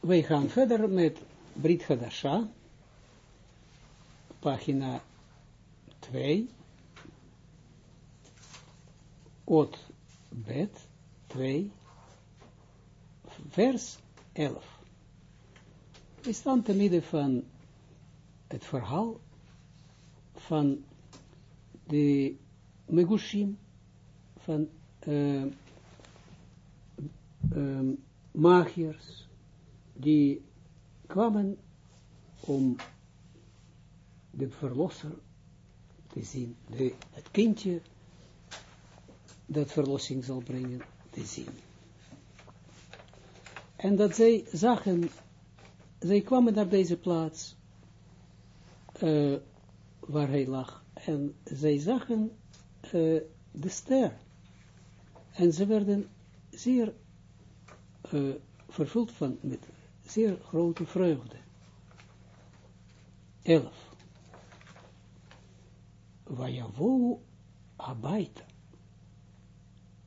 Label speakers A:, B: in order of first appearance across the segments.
A: wij gaan verder met Brit Hadasha, pagina 2, Ot Bet 2, vers 11. We staan te midden van het verhaal van de Megushim, van uh, uh, magiërs, die kwamen om de verlosser te zien, het kindje dat verlossing zal brengen, te zien. En dat zij zagen, zij kwamen naar deze plaats, uh, waar hij lag, en zij zagen uh, de ster. En ze werden zeer uh, vervuld van, met zeer grote vreugde. 11. Vayavo abaita.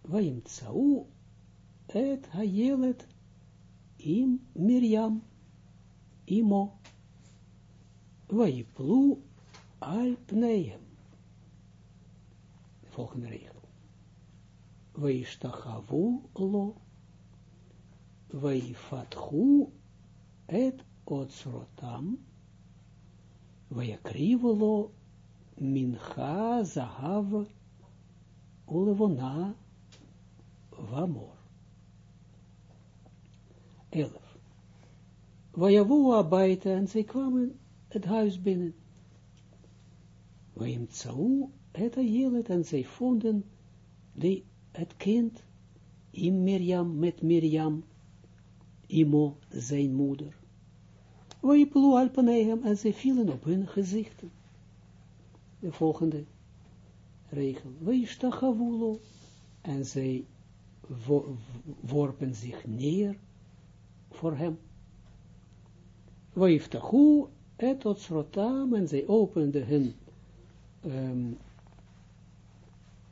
A: Vayimtsau et hayelet im Miriam imo. Vayiplu al pneem. De volgende regel. Vayishtachavu lo. Vayifatchu et otsrotam. Vayakrivu lo mincha zahav ulevona vamor. 11. Vajavu abaita en zij kwamen het huis binnen. Vajim tsau het ajelet en zij vonden het kind in Mirjam met Mirjam, Imo zijn moeder. Vajiplu alpanehem en zij vielen op hun gezichten. De volgende regel. Vajishtachavulo en zij worpen zich neer voor hem. Waiftahu et otsrotam, en zij openden hun um,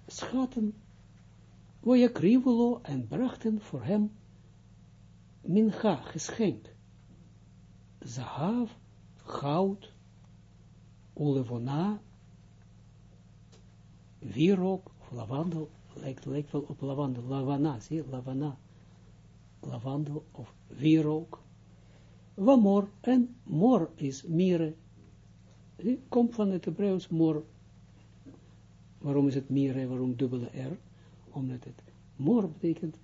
A: schatten, wajakrivolo, en brachten voor hem mincha, geschenk, zahav, goud, olevona, wierook, of lavandel, lijkt, lijkt wel op lavandel, lavana, zie lavana, lavandel of wierook, wamor, en mor is mire, komt van het Hebreeuws mor, waarom is het mire, waarom dubbele r, omdat het mor betekent,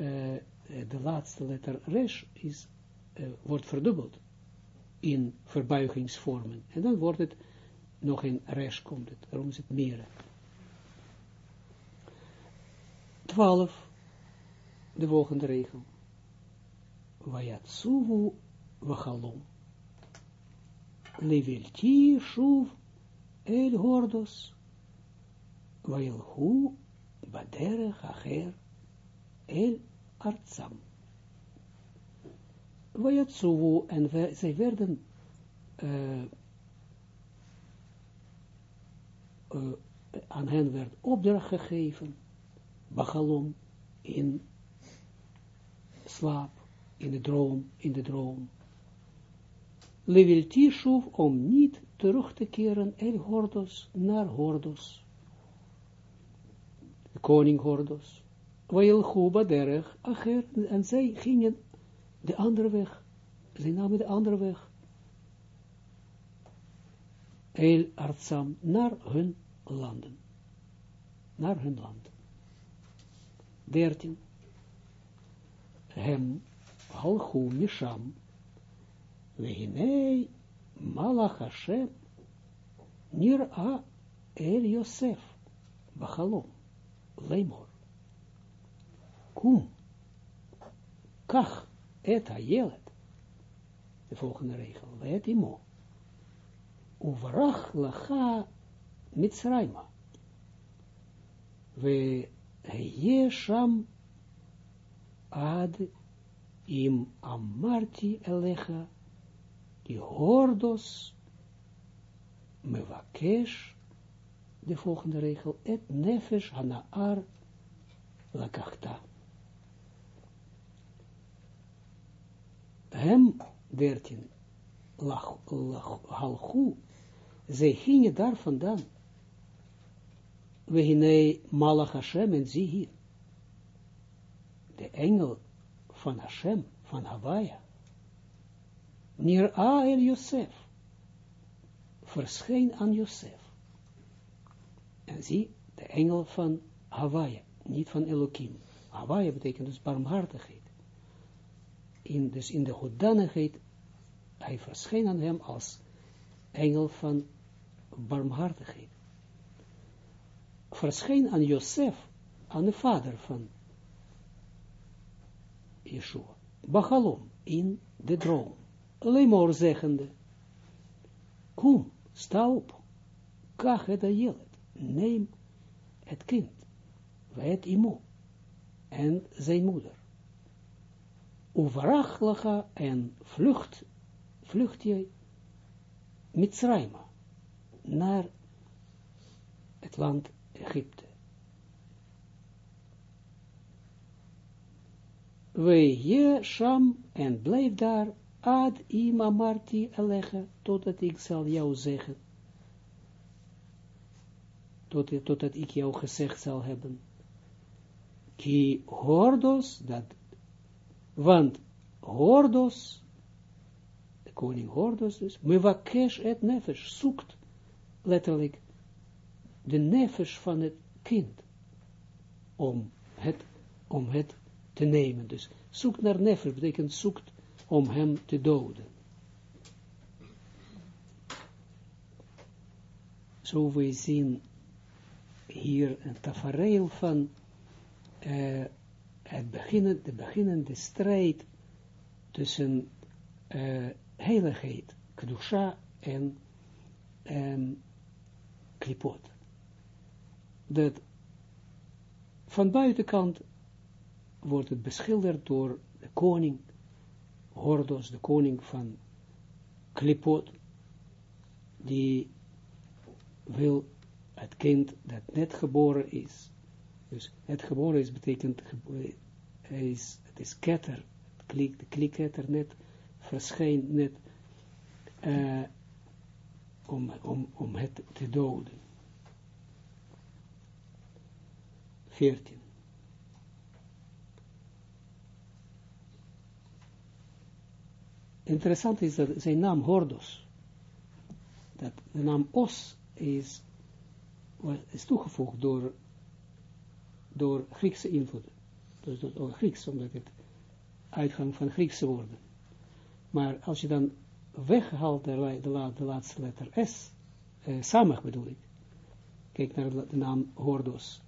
A: uh, de laatste letter resh is, uh, wordt verdubbeld, in verbuigingsvormen, en dan wordt het nog in resh komt het, waarom is het mire. 12, de volgende regel. Vayatsuvu vachalom. Levelti shuv el hordos. Vailhu baderech acher el artsam. Vayatsuvu en zij werden uh, aan hen werd opdracht gegeven Bachalom in slaap, in de droom, in de droom. Levilti shuv om niet terug te keren el Hordos naar Hordos. De koning Hordos. Wail Chuba derech acher, en zij gingen de andere weg. Zij namen de andere weg. El Artsam, naar hun landen. Naar hun land. 13. Hem halchu misham, vehinei malach Hashem, nira el Yosef, bachalom, leimor. Kum, kach et ayelet, de volgende regel, weet imo, uvrach lacha mitzrayma, we Sham ad im amarti elecha die hordos mevakesh de volgende regel et nefesh hanaar lakachta hem, 13, lach, halchu, zij gingen daar vandaan. We gingen Malach Hashem en zie hier. De engel van Hashem, van Hawaii. Nir A el Yosef. Verscheen aan Josef. En zie, de engel van Hawaii, niet van Elohim. Hawaii betekent dus barmhartigheid. In, dus in de hoedanigheid, hij verscheen aan hem als engel van barmhartigheid. Verscheen aan Josef, aan de vader van Yeshua. Bachalom, in de droom. Lemor zeggende, kom, sta op, kach het ajelet, neem het kind, het imo, en zijn moeder. Uvarachlacha en vlucht, vlucht jij Mitzrayma, naar het land Egypte. We je Sham en blijf daar ad im amarti elegge, totdat ik zal jou zeggen, tot, totdat ik jou gezegd zal hebben, ki hordos, dat, want hordos, de koning hordos dus, mevakesh et nefesh, zoekt, letterlijk, de nefesh van het kind, om het, om het te nemen, dus zoekt naar nefesh, betekent zoekt om hem te doden. Zo we zien hier een tafereel van uh, het beginnen, de beginnende strijd tussen uh, heiligheid, kedusha en klipot. Dat van buitenkant wordt het beschilderd door de koning Hordos, de koning van Klipot, die wil het kind dat net geboren is. Dus het geboren is betekent, hij is, het is ketter, klik, de klikketter net verschijnt net uh, om, om, om het te doden. 14. Interessant is dat zijn naam Hordos, dat de naam Os is, is toegevoegd door, door Griekse invloeden. Dus door Grieks, omdat het uitgang van Griekse woorden. Maar als je dan weghaalt de, de, de laatste letter S, eh, samig bedoel ik, kijk naar de, naam Hordos.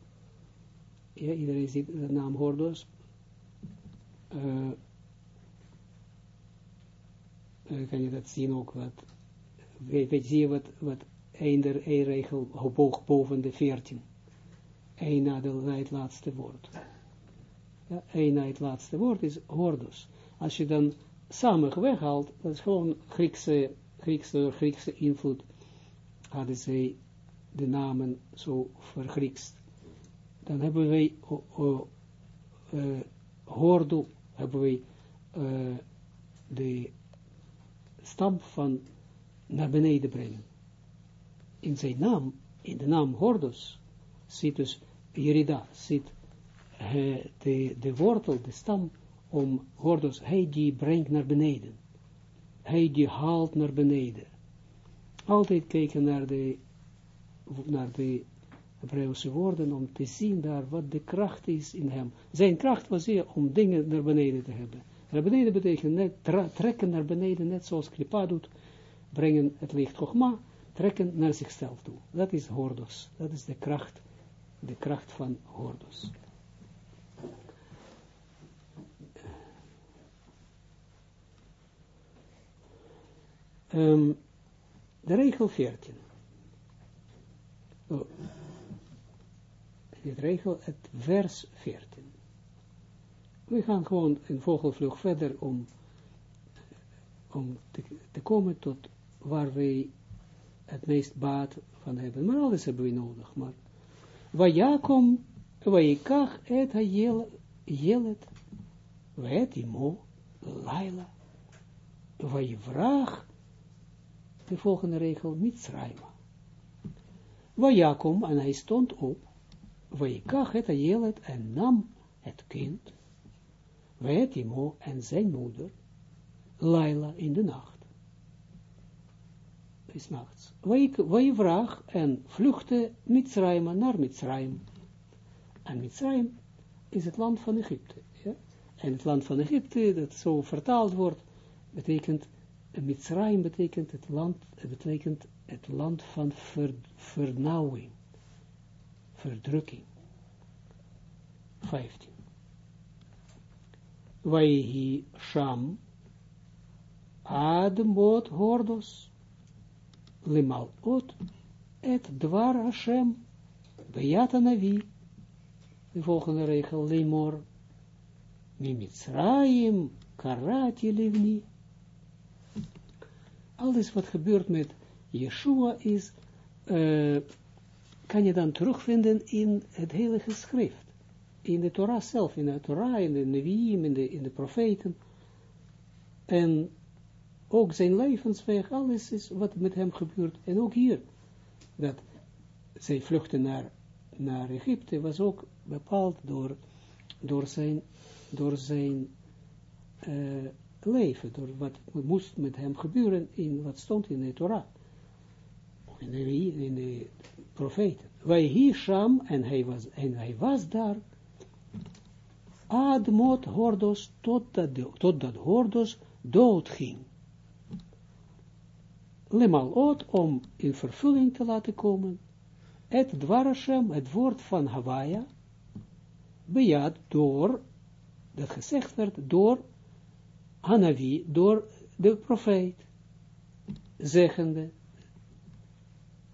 A: Ja, iedereen ziet de naam Hordos. Uh, kan je dat zien ook, wat, weet, zie je wat, wat een der E-regel hoog boven de 14. Eén na, het laatste woord. Ja, één na het laatste woord is hordos. Als je dan samen weghaalt, dat is gewoon Griekse, Griekse, Griekse invloed, hadden zij de namen zo vergriekst. Dan hebben wij hordo, hebben wij uh, de stam van naar beneden brengen. In zijn naam, in de naam Hordos, zit dus Yerida, zit de, de wortel, de stam, om Hordos, hij die brengt naar beneden. Hij die haalt naar beneden. Altijd kijken naar de, naar de Hebreeuwse woorden, om te zien daar wat de kracht is in hem. Zijn kracht was hier om dingen naar beneden te hebben. Naar beneden betekent net trekken naar beneden, net zoals Klipa doet, brengen het licht Chogma, trekken naar zichzelf toe. Dat is Hordos. Dat is de kracht, de kracht van Hordos. Um, de regel 14. Oh. Regel, het vers 14. We gaan gewoon in vogelvlug verder om, om te, te, komen tot waar wij het meest baat van hebben. Maar alles hebben we nodig. Maar Vajakom, Vajikach et ha jelet, Vaet imo, Laila, vraag de volgende regel, Mitzrayma. Wajakom, en hij stond op, Wajikach het Ajelet, en nam het kind, Weet Imo en zijn moeder, Laila in de nacht. Is nachts. vraag en vluchtte Mitzrayma naar Mitzrayim. En Mitzrayim is het land van Egypte. Ja? En het land van Egypte, dat zo vertaald wordt, betekent, Mitzrayim betekent het land, betekent het land van ver, vernauwing, verdrukking. 15. Waihi Sham Admot Hordos Limalot et Dwar Hashem Beyata Navi de volgende regel, Lemor, Mimitzraim, Karati Livni. Alles wat gebeurt met Yeshua is, uh, kan je dan terugvinden in het heilige schrift. In de Torah zelf, in de Torah, in de Nevi'im, in de, in de profeten. En ook zijn levensweg, alles is wat met hem gebeurt. En ook hier, dat zij vluchten naar, naar Egypte, was ook bepaald door, door zijn, door zijn uh, leven, door wat moest met hem gebeuren, in wat stond in de Torah, in de, in de profeten. Wij hier Sham, en hij was, en hij was daar, Admot Hordos, totdat, totdat Hordos dood ging. Lemalot, om in vervulling te laten komen, het dwarashem, het woord van Hawaii, bejaad door, dat gezegd werd, door Hanavi, door de profeet, zeggende,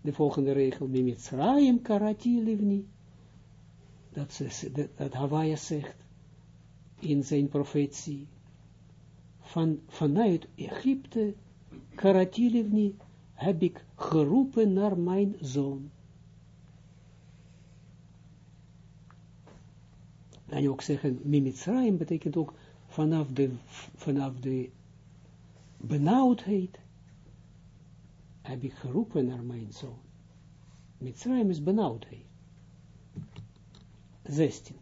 A: de volgende regel, Mimitzraim karati livni, dat, ze, dat, dat zegt, in zijn profetie, van, vanuit Egypte, karati livni, heb ik geroepen naar mijn zoon. kan je ook zeggen, Mimitzraim betekent ook vanaf de, vanaf de benauwdheid heb ik geroepen naar mijn zoon. Mitzrayim is benauwdheid. 16.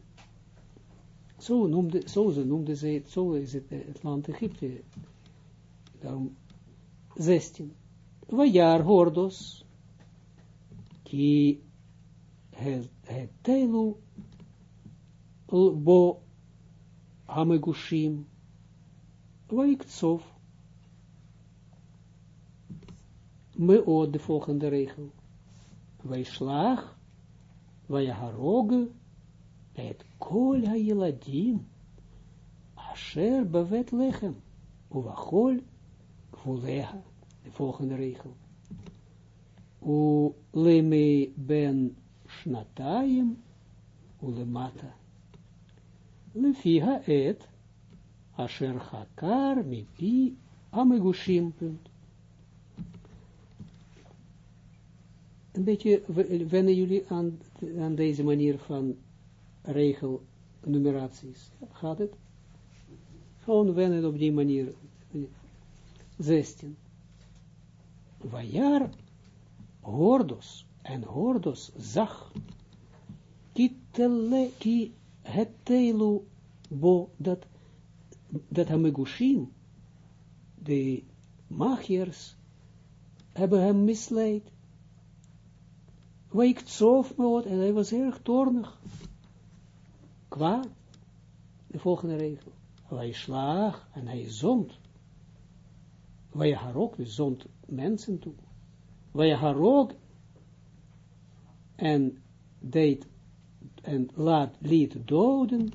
A: Zo, noemde, zo ze noemden ze het, zo is het, het land Egypte. Daarom 16. Wajar hordos, ki het, teilu bo hamegushim vaiktsov me o de volgende regel wij haroge het kol ha-yeladim asher bevet lechem uvachol vuleha de volgende regel u leme ben shnatayim ulemata lefiha et, asher hakar mipi amegushim. Een beetje wennen jullie aan, aan deze manier van regelnumeraties. Gaat het? Gewoon wennen op die manier. 16. Vajar hordos en hordos zag kitele ki het teilu bo, dat, dat Hamegushim, de magiërs, hebben hem misleid. Wijkt zof me en hij was erg toornig. Kwaad. De volgende regel. Hij slaag en hij zond. Ook, dus zond mensen toe. Ook en deed en laat, liet doden,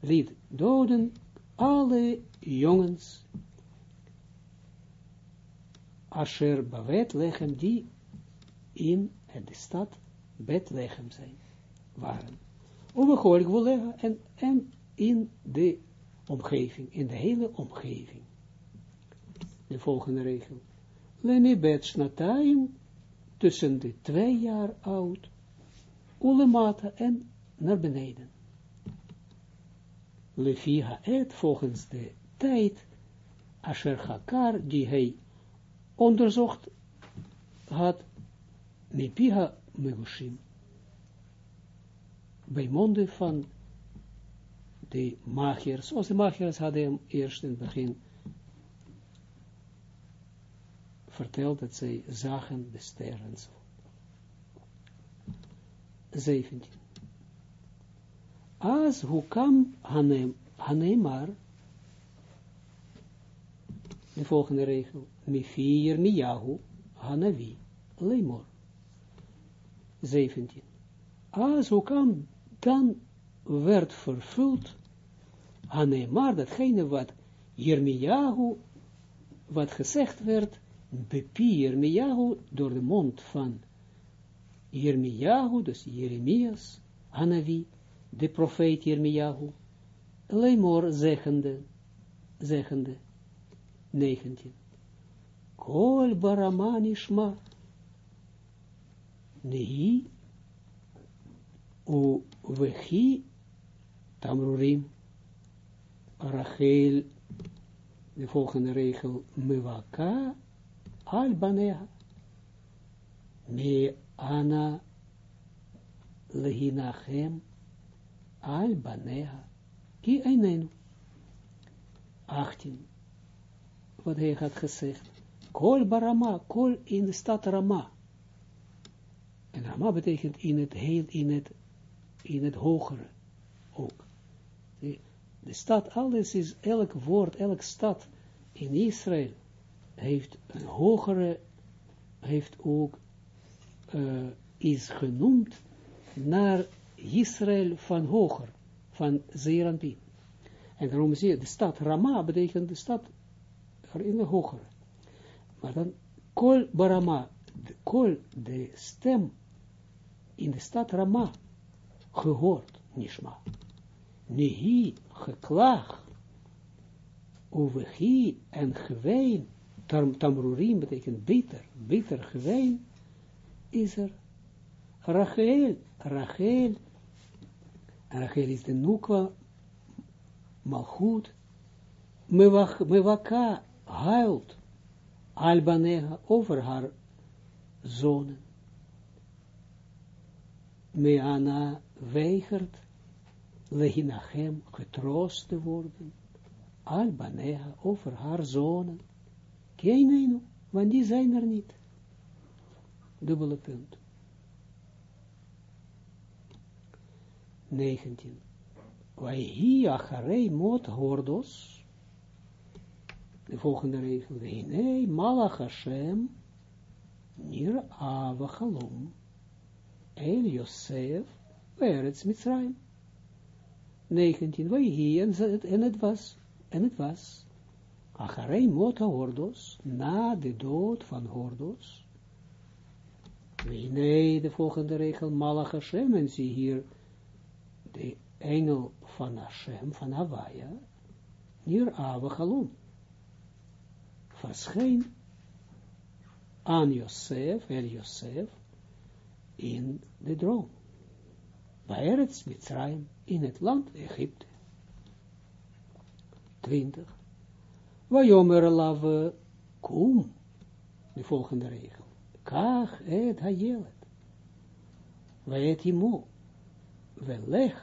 A: liet doden alle jongens, Asher Lechem, die in de stad Betlechem zijn, waren. Overgoorlijk en, en in de omgeving, in de hele omgeving. De volgende regel. Lemi snataim, tussen de twee jaar oud, ulemata en naar beneden. Lefi het volgens de tijd, Asher Hakar, die hij onderzocht had, Mepiha Megushim, bij monden van de magiërs, zoals de magiërs hadden hem eerst in het begin verteld dat zij zagen de sterren. 17. As hukam hanem, hanemar, de volgende regel, mifir miyahu, hanavi, lemor. 17. As hukam, dan werd vervuld, hanemar, datgene wat Jeremiahu, wat gezegd werd, bepi Jeremiahu, door de mond van Jeremiahu, dus Jeremias, Hanavi, de profeet Jeremiahu, Lemor zeggende, zeggende, 19. Kol baramani shma, nehi, u vechi, tamrurim, Rachel, de volgende regel, mevaka, al banea, me ana lehinachem, al banea, ki einenu. 18. Wat hij had gezegd. Kol barama, kol in de stad Rama. En Rama betekent in het heel, in het, in het hogere ook. De, stad, alles is, elk woord, elk stad in Israël heeft een hogere, heeft ook, uh, is genoemd naar Israël van hoger, van Zeranpin. En daarom zie je, de stad Rama betekent de stad in de hogere. Maar dan, kol barama, de, kol, de stem in de stad Rama, gehoord, nishma. Nehi, geklaag, overgie en geween, tam, betekent bitter, bitter geween, is er. Rachel, Rachel, Rachel is de Nukwa, Malchut, Mewaka huilt, Albanega over haar zonen. Meana weigert, Lehinachem getroost te worden, Albanega over haar zonen. Keinenu, want die zijn er niet. Dubbele punt. 19. Waihi acharei mot hordos. De volgende regel. Nee, malach Hashem nir avachalom el Yosef Eretz Mitzrayim. 19. Waihi en het was, en het was. Acharei mot hordos, na de dood van hordos. Nee, de volgende regel, Malach Hashem, en zie hier de engel van Hashem, van Hawaia, hier Avachalom, verscheen aan Josef, El Josef, in de droom. Bij Eretz Mitzrayim, in het land Egypte. 20. Wajomer lave kum, de volgende regel. Kach et hayelet. Waet imo. Velech.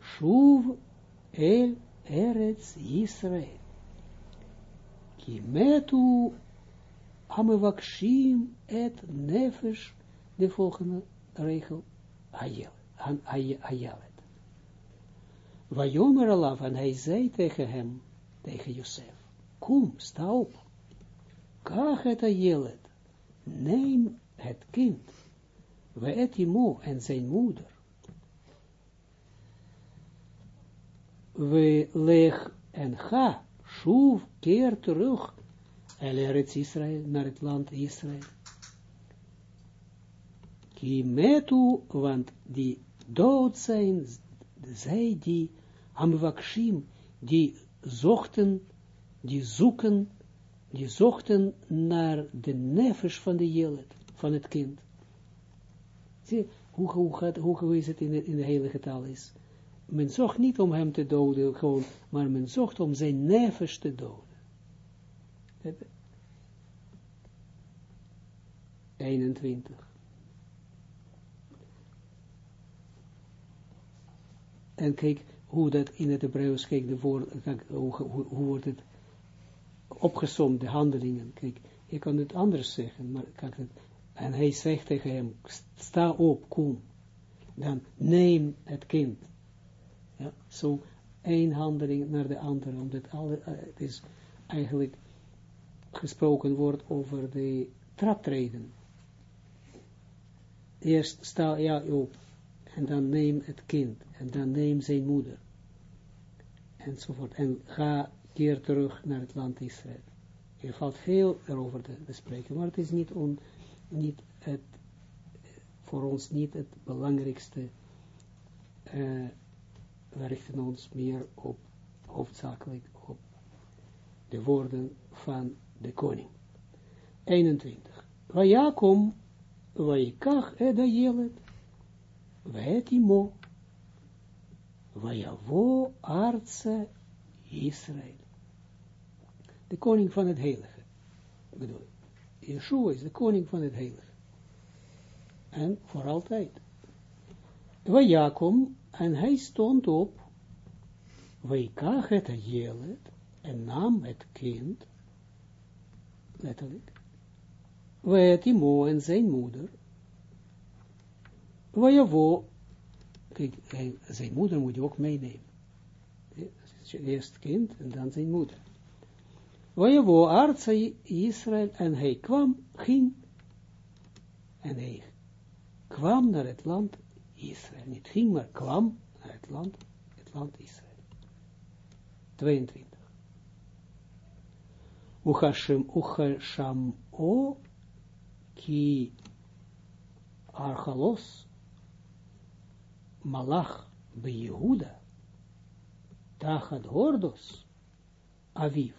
A: Shuv el Eretz Yisrael. Ki metu et nefesh. De volgende regel. Hayelet. Wajomer alav. En hij zei tegen hem, tegen Josef. Kom, sta op. Kach et hayelet neem het kind, we etimo en zijn moeder, we leg en ga, schuw, keer terug, el Eretz naar het land Israël. Ki metu, want die dood zijn, zij die amvakshim, die zochten, die zoeken, die zochten naar de nefesh van de jelet, van het kind. Zie, hoe, hoe, gaat, hoe het in de, in de heilige taal is? Men zocht niet om hem te doden, gewoon, maar men zocht om zijn nefesh te doden. 21. En kijk hoe dat in het Hebreeuws, kijk de woord, hoe, hoe, hoe wordt het opgesomd, de handelingen. Kijk, je kan het anders zeggen, maar kijk, het, en hij zegt tegen hem, sta op, kom. Dan neem het kind. Ja, zo één handeling naar de andere, omdat alle, uh, het is eigenlijk gesproken wordt over de traptreden. Eerst sta ja op, en dan neem het kind, en dan neem zijn moeder, enzovoort, en ga keer terug naar het land Israël. Er valt veel erover te bespreken, maar het is niet, on, niet het, voor ons niet het belangrijkste, uh, we richten ons meer op, hoofdzakelijk op de woorden van de koning. 21. Vajakom, vajikach eda jelet, Vetimo, Vajavo artse Israël. De koning van het heilige. Bedoel, Yeshua is de koning van het heilige. En voor altijd. Vajakom, en hij stond op, Vajkach het jelet, en nam het kind, letterlijk, Vetimo en zijn moeder, Wajavo, kijk, zijn moeder moet je ook meenemen. Eerst kind en dan zijn moeder. Wajavo artsa Israël en hij kwam, ging en hij kwam naar het land Israël. Niet ging, maar kwam naar het land, het land Israël. 22. Uchashim, uchasham o ki archalos malach be Yehuda, tachat hordos, aviv,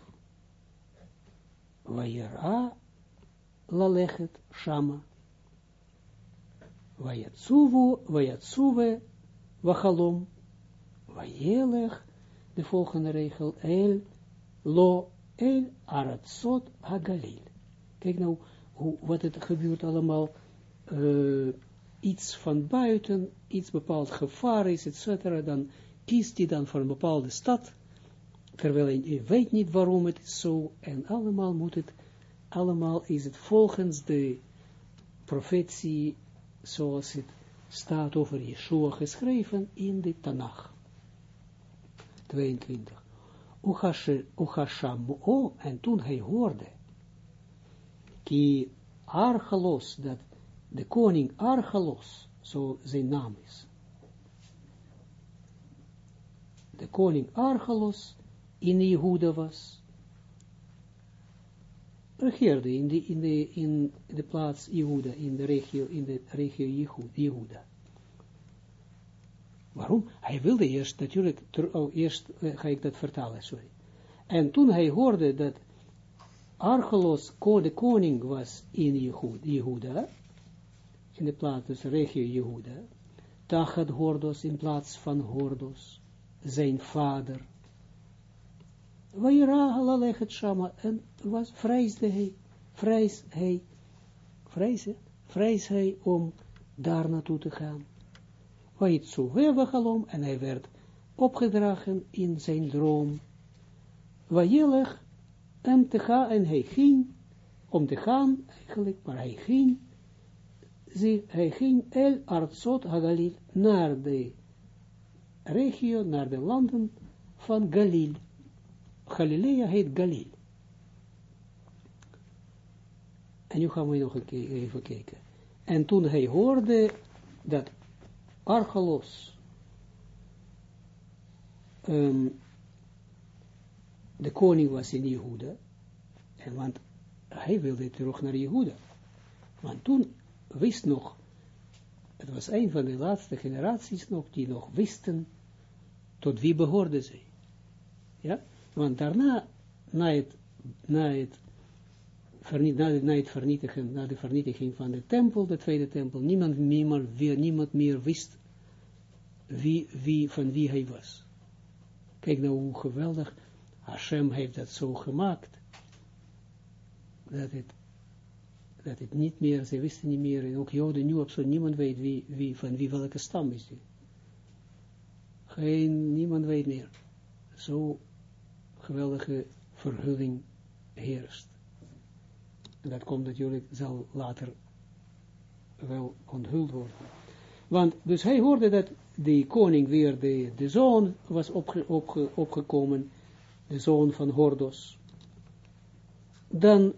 A: vayera lalechet shama, vayatsuvu, vayatsuve, vachalom, vayelech, de volgende regel, el, lo, el, aratsot, hagalil. Kijk nou, hoe, wat het gebeurt allemaal, uh, iets van buiten, iets bepaald gevaar is, etc., dan kiest hij dan voor een bepaalde stad, terwijl hij weet niet waarom het is zo, en allemaal moet het, allemaal is het volgens de profetie, zoals het staat over Yeshua geschreven in de Tanach. 22. Uchashamu, en toen hij hoorde, ki archelos, dat de koning Archelos, zo zijn naam is. De koning Archelos in Jehuda was, regeerde in de, in de, in de plaats Jehuda, in de regio, in de regio Jehuda. Waarom? Hij wilde eerst, natuurlijk, oh, eerst uh, ga ik dat vertalen, sorry. En toen hij hoorde dat Archelos, de koning was in Jehuda, in de plaats, dus regio Jehuda, Tachat Hordos in plaats van Hordos, zijn vader. Waira halalegt shama, en was vreesde hij, vrees hij, vrees, vrees hij om daar naartoe te gaan. Waitzu wevagalom, en hij werd opgedragen in zijn droom. Wajelig, en te gaan, en hij ging, om te gaan, eigenlijk, maar hij ging, zie, hij ging El Artsot Hagalil naar de regio, naar de landen van Galil. Galilea heet Galil. En nu gaan we nog even kijken. En toen hij hoorde dat Archelos um, de koning was in Jehuda, en want hij wilde terug naar Jehuda. Want toen wist nog, het was een van de laatste generaties nog, die nog wisten tot wie behoorden zij. Ja, want daarna, na het, na het, na het vernietigen, na de vernietiging van de tempel, de tweede tempel, niemand meer, weer, niemand meer wist wie, wie, van wie hij was. Kijk nou hoe geweldig, Hashem heeft dat zo gemaakt, dat het, dat het niet meer, ze wisten niet meer, en ook Joden nu absoluut niemand weet wie, wie, van wie welke stam is die. Geen, niemand weet meer. Zo geweldige verhulling heerst. En dat komt natuurlijk, zal later wel onthuld worden. Want, dus hij hoorde dat de koning weer, de, de zoon was opge, opge, opgekomen, de zoon van Hordos. Dan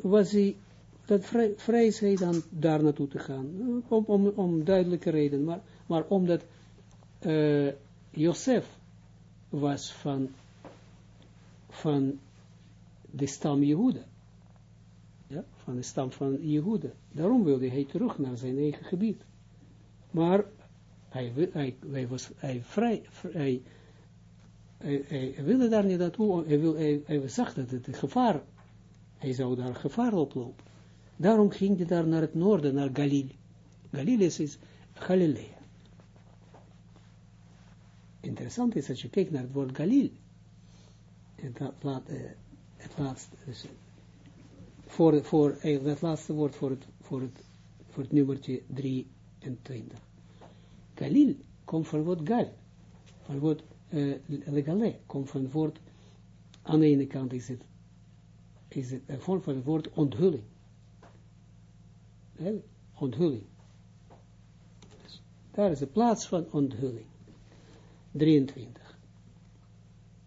A: was hij, dat vrees hij dan daar naartoe te gaan, om, om, om duidelijke reden, maar, maar omdat uh, Josef was van, van de stam Jehuda. Ja, van de stam van Jehuda. Daarom wilde hij terug naar zijn eigen gebied. Maar hij, hij, hij was hij vrij, hij, hij, wilde daar niet naartoe, hij, wil, hij zag dat het gevaar, hij zou daar gevaar oplopen. Daarom ging hij daar naar het noorden, naar Galil. Galil is, is. Interessant is als je kijkt naar het woord Galil, het, laat, uh, het laatste, dus voor, voor uh, dat laatste woord voor het, voor het, voor het nummertje 23. Galil komt van het woord gal, van het woord uh, legale, komt van het woord, aan de ene kant is het, is het een vorm van het woord onthulling. Onthulling. Dus daar is de plaats van onthulling. 23.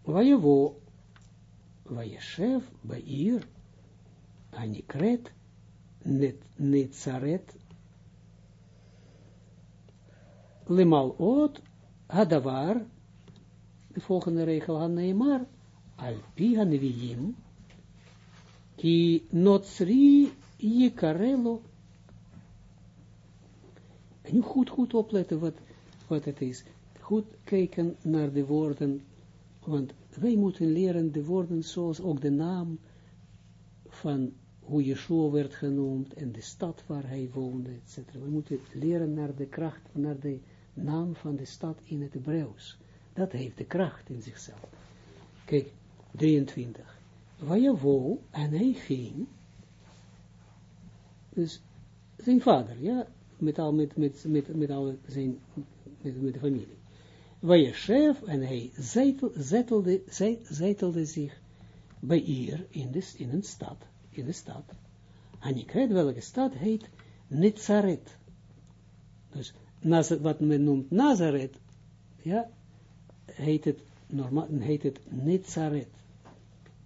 A: Vajavo, Vajeshev, Bair, Anikret, Net, Netzaret, Lemal Ot, Hadavar, de volgende regel, Haneemar, Alpi Haneviyim, Ki Notsri Yikarelo. En nu goed, goed opletten wat, wat het is goed kijken naar de woorden, want wij moeten leren de woorden zoals ook de naam van hoe Yeshua werd genoemd en de stad waar hij woonde, etc. We moeten leren naar de kracht, naar de naam van de stad in het Hebreeuws. Dat heeft de kracht in zichzelf. Kijk, 23. Vajavo, en hij ging, dus zijn vader, ja, met al, met, met, met, met al zijn, met, met de familie. Vayeshev, en hij zetelde, zetelde zich bij hier in, de, in een stad, in de stad. En ik weet welke stad heet Netzaret. Dus wat men noemt Nazareth, ja, heet het, normaal, heet het Netzaret.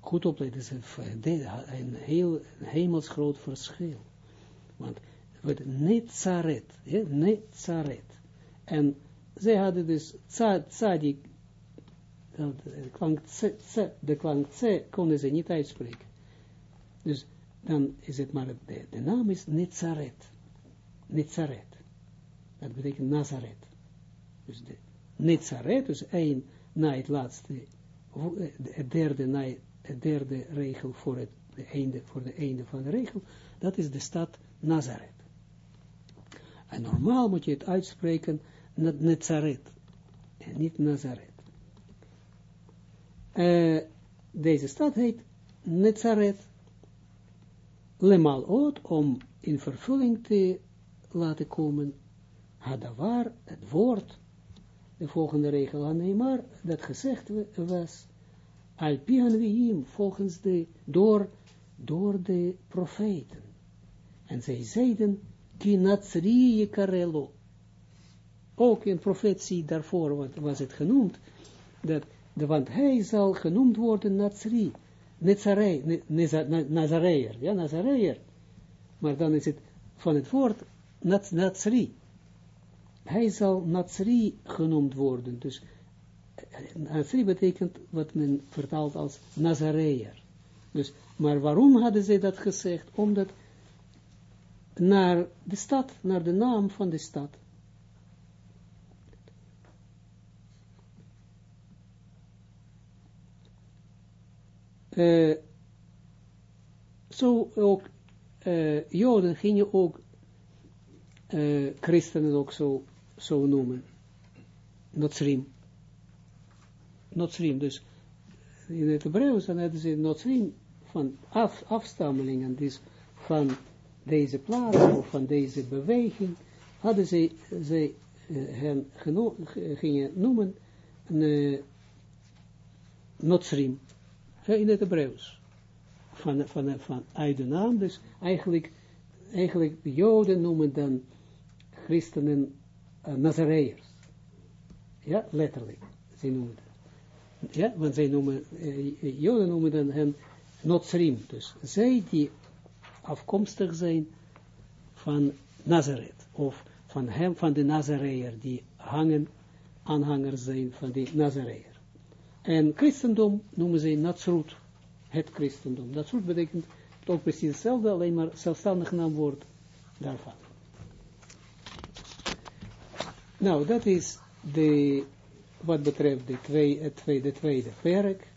A: Goed opletten, is een, een heel hemelsgroot verschil. Want het Netzaret, ja, Netzaret. En zij hadden dus tzadik, de klank tse, de klank tse konden ze niet uitspreken. Dus dan is het maar, de, de naam is Netzaret. Netzaret. Dat betekent Nazaret. Dus de Netzaret, dus één na het laatste, het derde, na het derde regel voor het de einde, voor de einde van de regel, dat is de stad Nazaret. En normaal moet je het uitspreken Netzaret. En niet Nazaret. Uh, deze stad heet Netzaret. Lemal oot om in vervulling te laten komen. Hadavar, het woord. De volgende regel aan Neymar, dat gezegd was. Alpian Vihim, volgens de, door, door de profeten. En zij zeiden, Kinatsri Karelo ook in profetie daarvoor was het genoemd, dat, want hij zal genoemd worden Nazari, Nazareer, ja, Nazareer, maar dan is het van het woord Nazari. Hij zal Nazari genoemd worden, dus Nazari betekent wat men vertaalt als Nazareer. Dus, maar waarom hadden zij dat gezegd? Omdat naar de stad, naar de naam van de stad, uh, zo ook uh, Joden gingen ook uh, christenen ook zo, zo noemen. Notsrim. Notsrim, dus in het Hebreeuws dan hadden ze Notsrim van af, afstammelingen, dus van deze plaats of van deze beweging, hadden ze, ze uh, hen gingen noemen uh, Notsrim, in het Hebreeuws, van, van, van uit de naam, dus eigenlijk, eigenlijk de Joden noemen dan christenen uh, Nazareërs. Ja, letterlijk, ze noemen dat. Ja, want zij noemen, uh, Joden noemen dan hen Notsrim, dus zij die afkomstig zijn van Nazareth, of van hem, van de Nazareër, die hangen, aanhangers zijn van de Nazareër. En christendom noemen ze Natsroet, het christendom. Natsroet betekent ook precies hetzelfde, alleen maar zelfstandig naamwoord daarvan. Nou, dat is de, wat betreft de, twee, het tweede, tweede perk.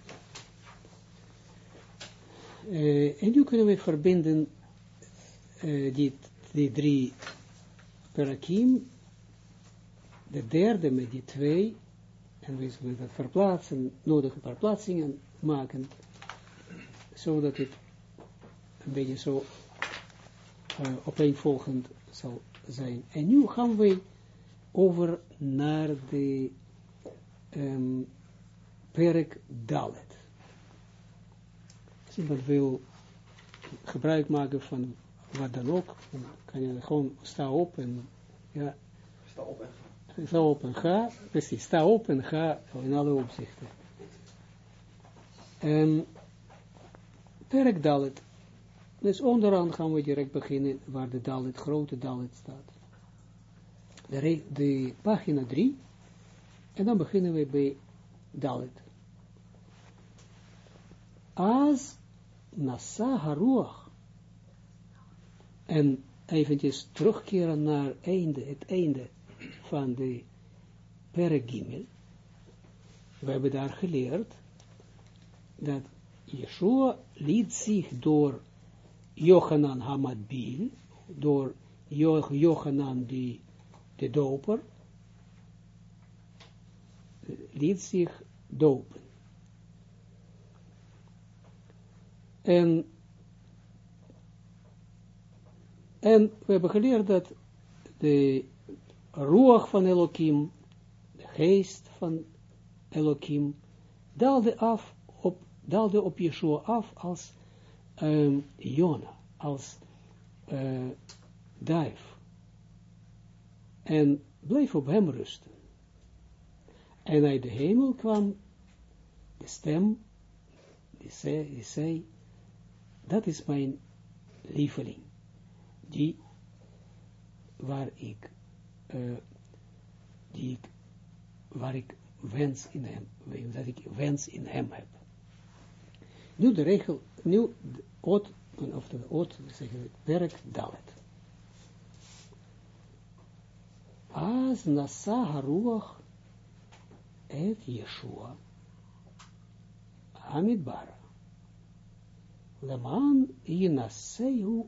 A: Uh, en nu kunnen we verbinden uh, die, die drie perakim, de derde met die twee, en we zullen dat verplaatsen, nodige verplaatsingen maken, zodat het een beetje zo uh, opeenvolgend zal zijn. En nu gaan we over naar de um, perk Dalet. Als iemand wil gebruik maken van wat dan ook, dan kan je gewoon sta op en ja.
B: Sta op en
A: ga. Sta op en ga, precies, sta op en ga in alle opzichten. En perk Dalet. Dus onderaan gaan we direct beginnen waar de Dalet, grote Dalet staat de, de pagina 3, en dan beginnen we bij Dalet. As nasa haruach, en eventjes terugkeren naar einde, het einde van de Peregimel. We hebben daar geleerd dat Yeshua liet zich door Jochanan Hamadbil, door Jochanan die de doper liet zich dopen. En, en we hebben geleerd dat de roeg van Elohim, de geest van Elohim, daalde af op, daalde op Yeshua af als um, Jona, als uh, en bleef op hem rusten. En uit de hemel kwam de stem, die zei, die zei dat is mijn lieveling, die, waar ik, uh, die ik, waar ik wens in hem, dat ik wens in hem heb. Nu de regel, nu de oot, of de oot, zeggen we, werk dalet. As nasa haruach et Yeshua Hamidbara. Leman yinaseu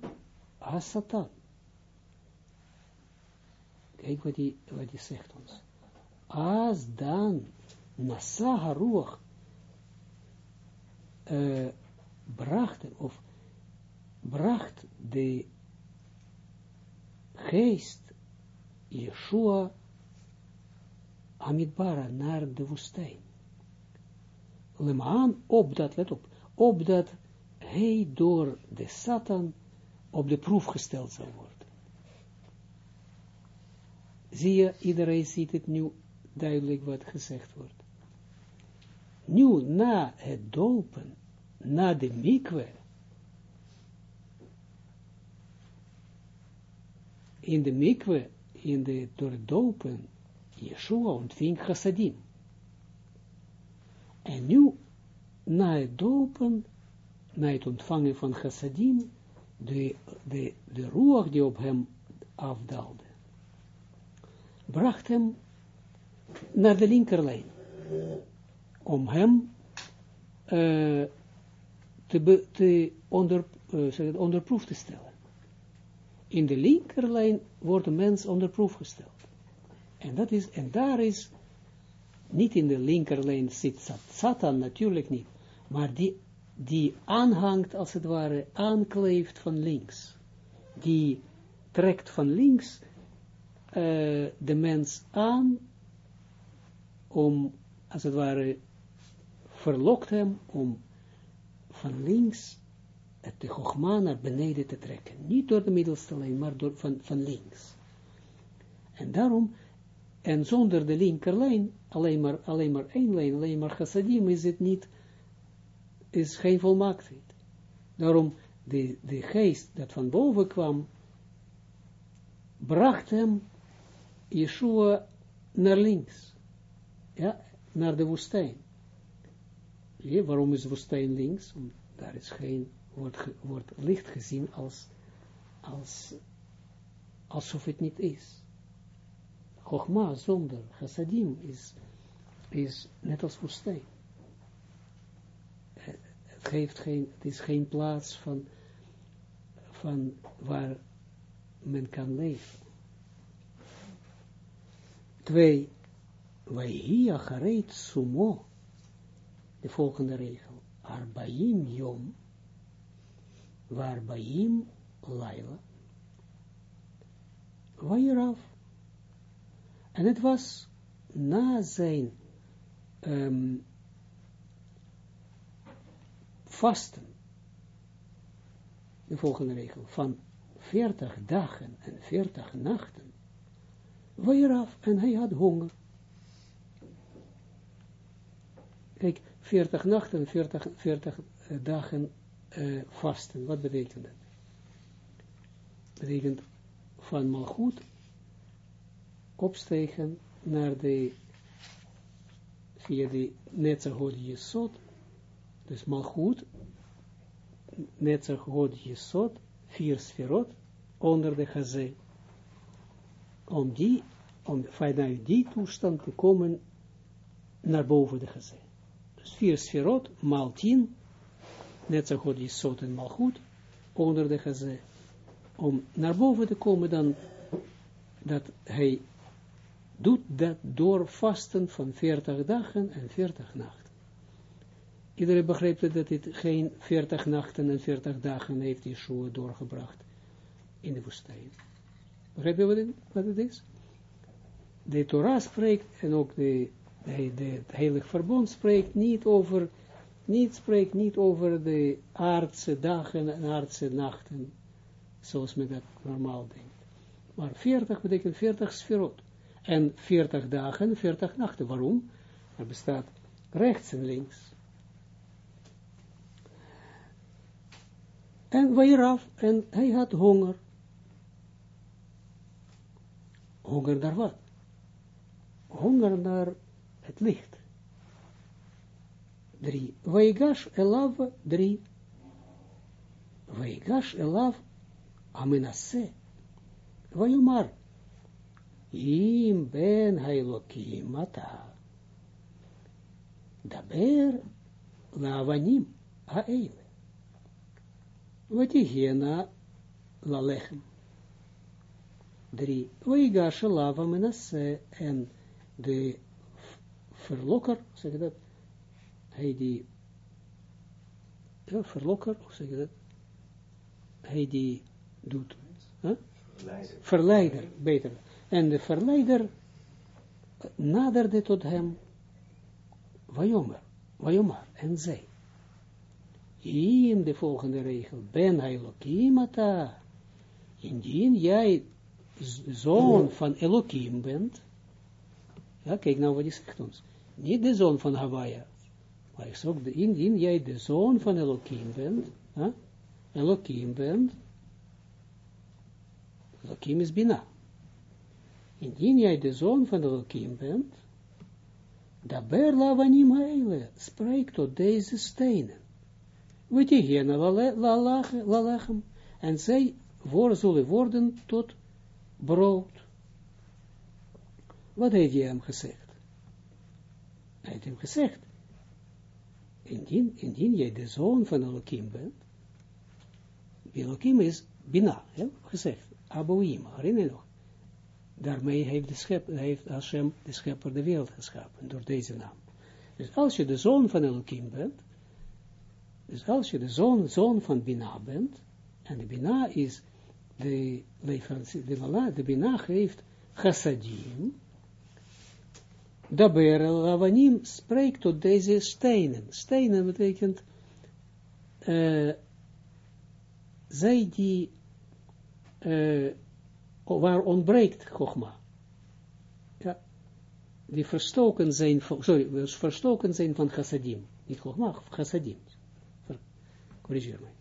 A: Kijk wat hij, wat hij zegt ons. As dan nasa haruach uh, bracht of bracht de geest Yeshua Amidbara naar de woestijn. Lemaan, opdat, let op, opdat hij door de Satan op de proef gesteld zou worden. Zie je, iedereen ziet het nu duidelijk wat gezegd wordt. Nu, na het dopen, na de mikwe, in de mikwe in de, door het dopen, Yeshua ontving chassadim. En nu, na het dopen, na het ontvangen van chassadim, de, de, de roer die op hem afdaalde, bracht hem naar de linkerlijn, om hem uh, te, te onder, uh, onder proef te stellen in de linkerlijn wordt de mens onder proef gesteld. En, dat is, en daar is, niet in de linkerlijn zit Satan, natuurlijk niet, maar die die aanhangt, als het ware, aankleeft van links. Die trekt van links uh, de mens aan, om, als het ware, verlokt hem om van links het de Chogma naar beneden te trekken. Niet door de middelste lijn, maar door, van, van links. En daarom, en zonder de linkerlijn, alleen maar, alleen maar één lijn, alleen maar chassadim, is het niet, is geen volmaaktheid. Daarom, de, de geest dat van boven kwam, bracht hem, Yeshua, naar links. Ja, naar de woestijn. Waarom is woestijn links? Daar is geen, wordt, wordt licht gezien als, als, alsof het niet is. Chogma zonder chassadim is, is net als woestijn. Geeft geen, het is geen plaats van, van waar men kan leven. Twee, Vaihi achareit sumo, de volgende regel, Arbaim yom, Waarbaim laila, Vairaf. En het was na zijn um, vasten, de volgende regel, van 40 dagen en 40 nachten, Vairaf, en hij had honger. Kijk, 40 nachten, 40, 40 uh, dagen uh, vasten. Wat betekent dat? Betekent van malgoed opstegen naar de, via de Netzachod Jesod, dus malgoed, Netzachod Jesod, vier sferot, onder de gazé, om die, om vanuit die toestand te komen naar boven de gazé vier sferot, maal tien, net zo goed is zot en mal goed, onder de geze, om naar boven te komen dan, dat hij doet dat door vasten van 40 dagen en 40 nachten. Iedereen begrijpt dat dit geen 40 nachten en 40 dagen heeft Yeshua doorgebracht in de woestijn. Begrijp je wat het, wat is? De Torah spreekt en ook de de, de, het heilig verbond spreekt niet over, niet spreekt niet over de aardse dagen en aardse nachten, zoals men dat normaal denkt. Maar 40 betekent 40 sferot. En 40 dagen, 40 nachten. Waarom? Er bestaat rechts en links. En Wairaf, en hij had honger. Honger naar wat? Honger naar het licht. Drie. Vaigash elav, drie. Vaigash elav, amenase. Vayumar. Im ben hailokim ata. Daber lavanim haeile. Vatihena lalechem. Drie. Vaigash elav amenase. En de verlokker, zeg je dat, hij die, ja, verlokker, hoe zeg je dat, hij die doet, huh? verleider. verleider, beter, en de verleider naderde tot hem, Wajomer, Wajomar, en zei, in de volgende regel, ben hij Lokimata, indien jij zoon van Elohim bent, ja, kijk nou wat hij zegt ons. Niet de zoon van Hawaii. Maar zeg, indien jij de zoon van Elohim bent, hè? Elohim bent, Elohim is Bina. Indien jij de zoon van Elohim bent, Daber lavanim heile, spreek tot deze stenen. Hier lalachem, en zij voor zullen worden tot brood. Wat heeft hij hem gezegd? Hij heeft hem gezegd, indien, indien jij de zoon van Elohim bent, Elohim is Bina, ja, gezegd, Abouim, herinner je nog? Daarmee heeft, de schep, heeft Hashem, de schepper, de wereld geschapen, door deze naam. Dus als je de zoon van Elohim bent, Dus als je de zoon, zoon van Bina bent, en de Bina is de leverancier, de, de Bina geeft chassadim, Daber Lavanim spreekt tot deze stenen. Stenen betekent uh, zij die uh, waar ontbreekt Chogma. Ja, die verstoken zijn, sorry, verstoken zijn van chassadim. Niet Chogma, chassadim. Corrigeer mij.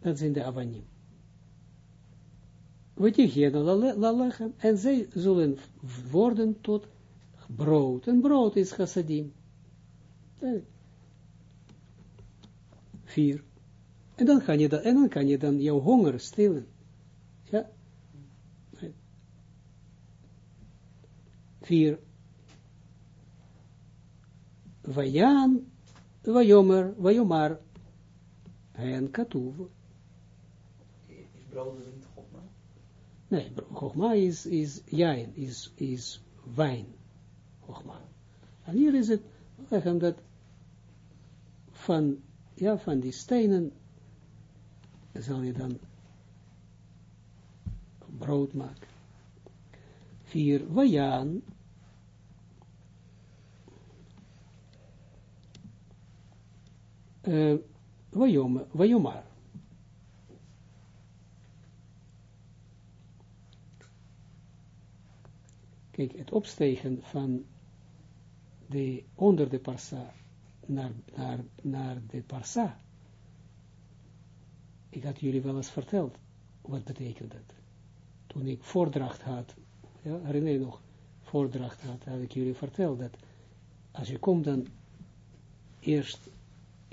A: Dat zijn de avanim. Wat je lalachem, en zij zullen worden tot brood. En brood is chassadim. Vier. En dan kan je dan, en dan kan je dan jouw honger stillen. Ja. Vier. Vajan, vajomer, vajomar. En katuv.
B: Is brood niet Chogma?
A: Nee, Chogma is, is jain, is, is wijn. Chogma. En hier is het, zeggen dat van, ja, van die stenen zal je dan brood maken. Vier, Wajan. Uh, Wajomar. Kijk, het opstegen van de, onder de parsa naar, naar, naar de parsa. Ik had jullie wel eens verteld, wat betekent dat? Toen ik voordracht had, ja, herinner je nog, voordracht had, had ik jullie verteld dat als je komt dan eerst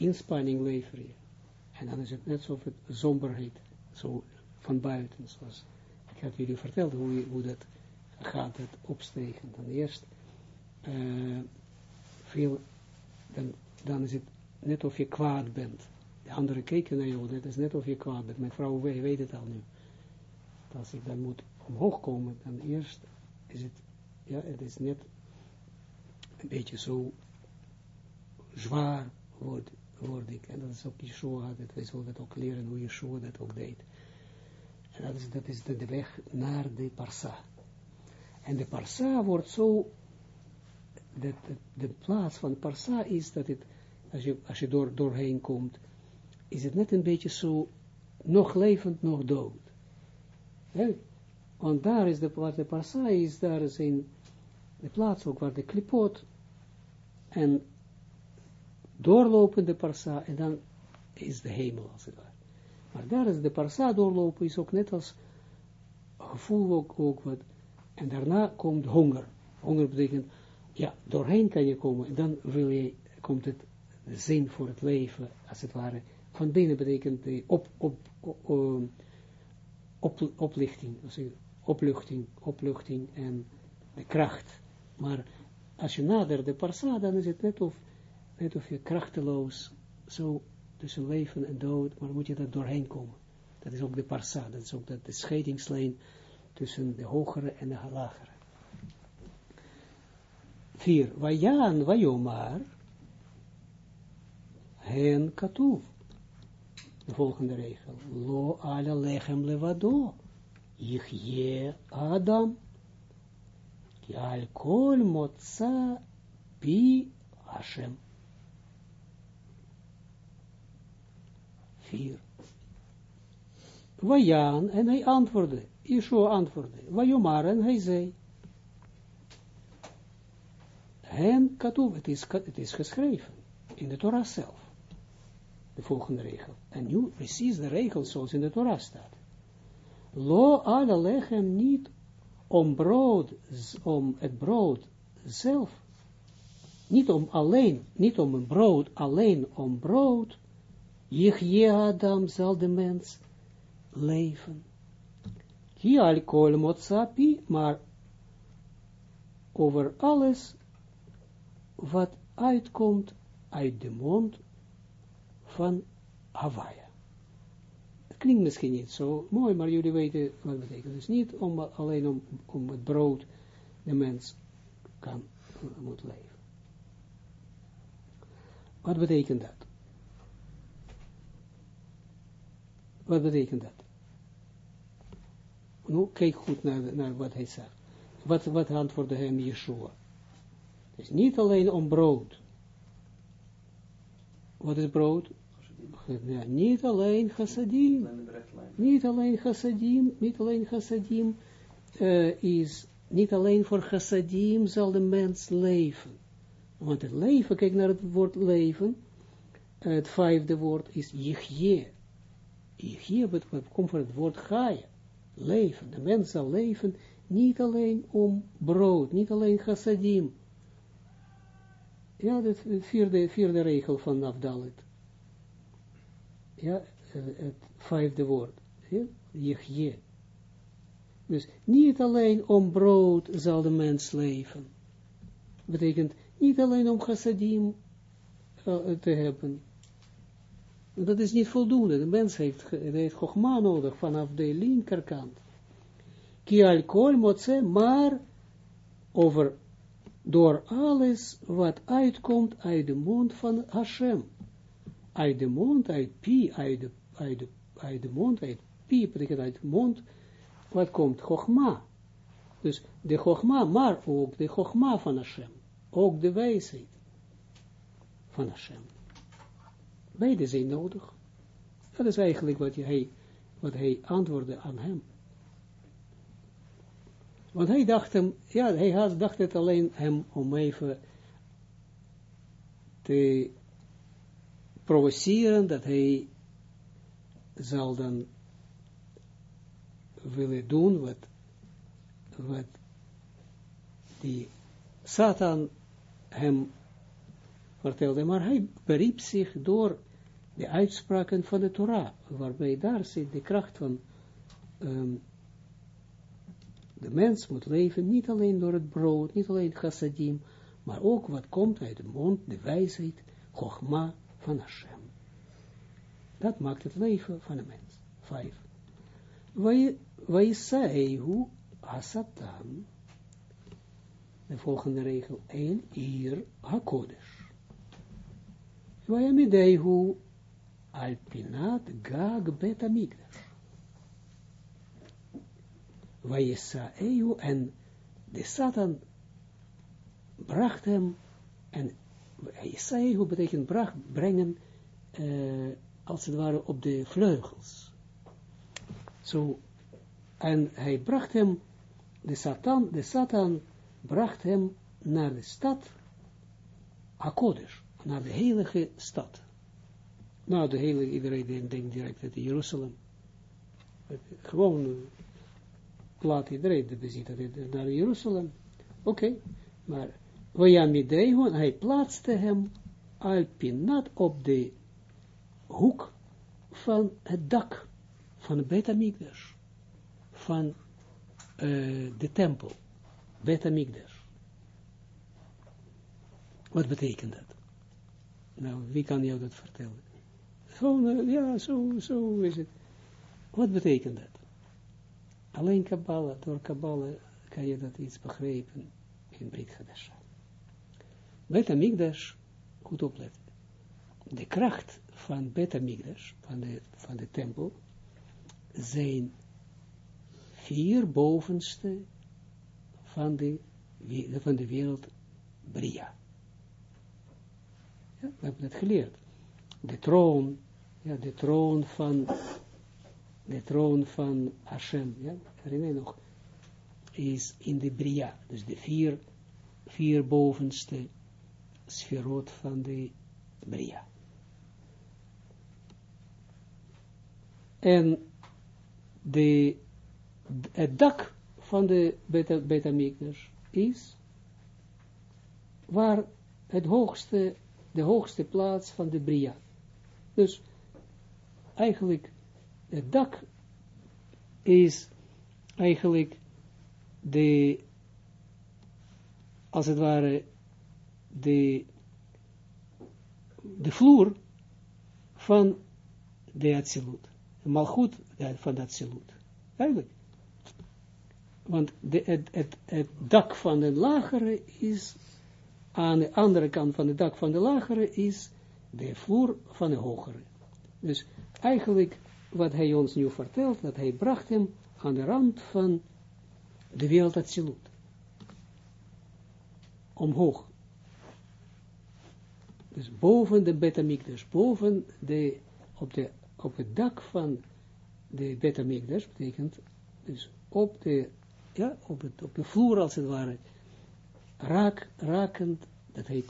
A: inspanning leveren je. En dan is het net zo het somberheid, zo van buiten, zoals ik had jullie verteld hoe, hoe dat gaat, het opstegen. Dan eerst uh, veel, dan, dan is het net of je kwaad bent. De anderen kijken naar jou, het is net of je kwaad bent. Mijn vrouw weet het al nu. Als ik dan moet omhoog komen, dan eerst is het, ja, het is net een beetje zo zwaar wordt, word ik. En dat is ook Yeshua, dat wij zullen dat ook leren hoe Yeshua dat ook deed. En dat is, dat is de, weg naar de Parsa. En de Parsa wordt zo, de, de plaats van Parsa is dat het, als je, als je door, doorheen komt, is het net een beetje zo, nog levend, nog dood. Want daar is de plaats, de Parsa is, daar is een, de plaats ook waar de klipot en doorlopende parsa, en dan is de hemel als het ware. Maar daar is de parsa doorlopen, is ook net als gevoel ook, ook wat, en daarna komt honger. Honger betekent, ja, doorheen kan je komen, en dan wil je, komt het de zin voor het leven, als het ware, van binnen betekent de op, op, op oplichting, opluchting, opluchting en de kracht. Maar als je nadert de parsa, dan is het net of net of je krachteloos, zo tussen leven en dood, maar moet je daar doorheen komen. Dat is ook de parsa, dat is ook de, de scheidingslijn tussen de hogere en de lagere. Vier, Wajan, Wajomar, hen katuv. De volgende regel. Lo ala lechem levado. je Adam. Ki al motza pi Hashem. 4. Wajan, en hij antwoordde, Yeshua antwoordde, Wajomar, en hij zei, hen katoef, het is, het is geschreven, in de Torah zelf, de volgende regel, en nu precies de regel zoals in de Torah staat, lo alle lechem niet om brood, om het brood zelf, niet om alleen, niet om een brood, alleen om brood, je Adam zal de mens leven. Ki al kol motsapi, maar over alles wat uitkomt uit de mond van Hawaii. Het klinkt misschien niet zo mooi, maar jullie weten wat het betekent. Dus niet om, alleen om, om het brood de mens kan, moet leven. Wat betekent dat? Wat betekent dat? Nu, kijk goed naar, naar wat hij zegt. Wat, wat antwoordde hem Yeshua? Het is niet alleen om brood. Wat is brood? Ja, niet alleen chassadim. Niet alleen chassadim, niet alleen chassadim uh, is, niet alleen voor chassadim zal de mens leven. Want het leven, kijk naar het woord leven, het vijfde woord is jichje. Jichje komt van het woord gaia, leven. De mens zal leven niet alleen om brood, niet alleen chassadim. Ja, dat vierde, vierde regel van Afdalit. Ja, het vijfde woord. Ja, jichje. Dus niet alleen om brood zal de mens leven. Betekent niet alleen om chassadim uh, te hebben. Dat is niet voldoende. De mens heeft, heeft Chogma nodig vanaf de linkerkant. Ki alcohol motse, maar over, door alles wat uitkomt uit de mond van Hashem. Uit de mond, uit Pi, uit de, uit de, uit de mond, uit Pi, betekent uit de mond, wat komt? Chogma. Dus de Chogma, maar ook de Chogma van Hashem. Ook de wijsheid van Hashem. Beide zijn nodig. Dat is eigenlijk wat hij, wat hij antwoordde aan hem. Want hij dacht hem, ja, hij had, dacht het alleen hem om even te provoceren dat hij zal dan willen doen wat, wat die Satan hem vertelde, maar hij beriep zich door de uitspraken van de Torah, waarbij daar zit de kracht van um, de mens moet leven, niet alleen door het brood, niet alleen chassadim, maar ook wat komt uit de mond, de wijsheid, chogma van Hashem. Dat maakt het leven van de mens. Vijf. Waisaihu asatan. De volgende regel 1. Ir hakodesh. Vayamidehu alpinat gag bet amigdash. Waisaihu en de Satan bracht hem en Isaihu betekent bracht, brengen uh, als het ware op de vleugels. Zo, en hij bracht hem, de Satan, de Satan bracht hem naar de stad Hakodesh, naar de heilige stad. Nou, de hele, iedereen denkt direct aan Jeruzalem. Gewoon, laat iedereen de bezit naar Jeruzalem. Oké, okay. maar Vajamidehu, hij plaatste hem alpinat op de hoek van het dak van de Betamigdash, van uh, de tempel, Betamigdash. Wat betekent dat? Nou, wie kan jou dat vertellen? Gewoon, uh, ja, zo, zo is het. Wat betekent dat? Alleen Kabbalah, door Kabbalah kan je dat iets begrijpen in Brit Hadasha. Betamigdash, goed opletten. De kracht van Betamigdash, van de, van de tempel, zijn vier bovenste van de, van de wereld Bria. Ja, we hebben het geleerd. De troon, ja, de troon van, de troon van Hashem, ja, herinner je nog, is in de Bria, dus de vier, vier bovenste sferot van de Bria. En de, het dak van de Betamikdash is waar het hoogste, de hoogste plaats van de Bria. Dus eigenlijk het dak is eigenlijk de, als het ware, de, de vloer van de Atsilut malgoed van dat silut. Eigenlijk. Want de, het, het, het dak van de lagere is, aan de andere kant van het dak van de lagere is de vloer van de hogere. Dus eigenlijk wat hij ons nu vertelt, dat hij bracht hem aan de rand van de wereld. Omhoog. Dus boven de betamikdash, boven de, op, de, op het dak van de betamikdash, betekent dus op de, ja, op, het, op de vloer als het ware, raak, rakend, dat hij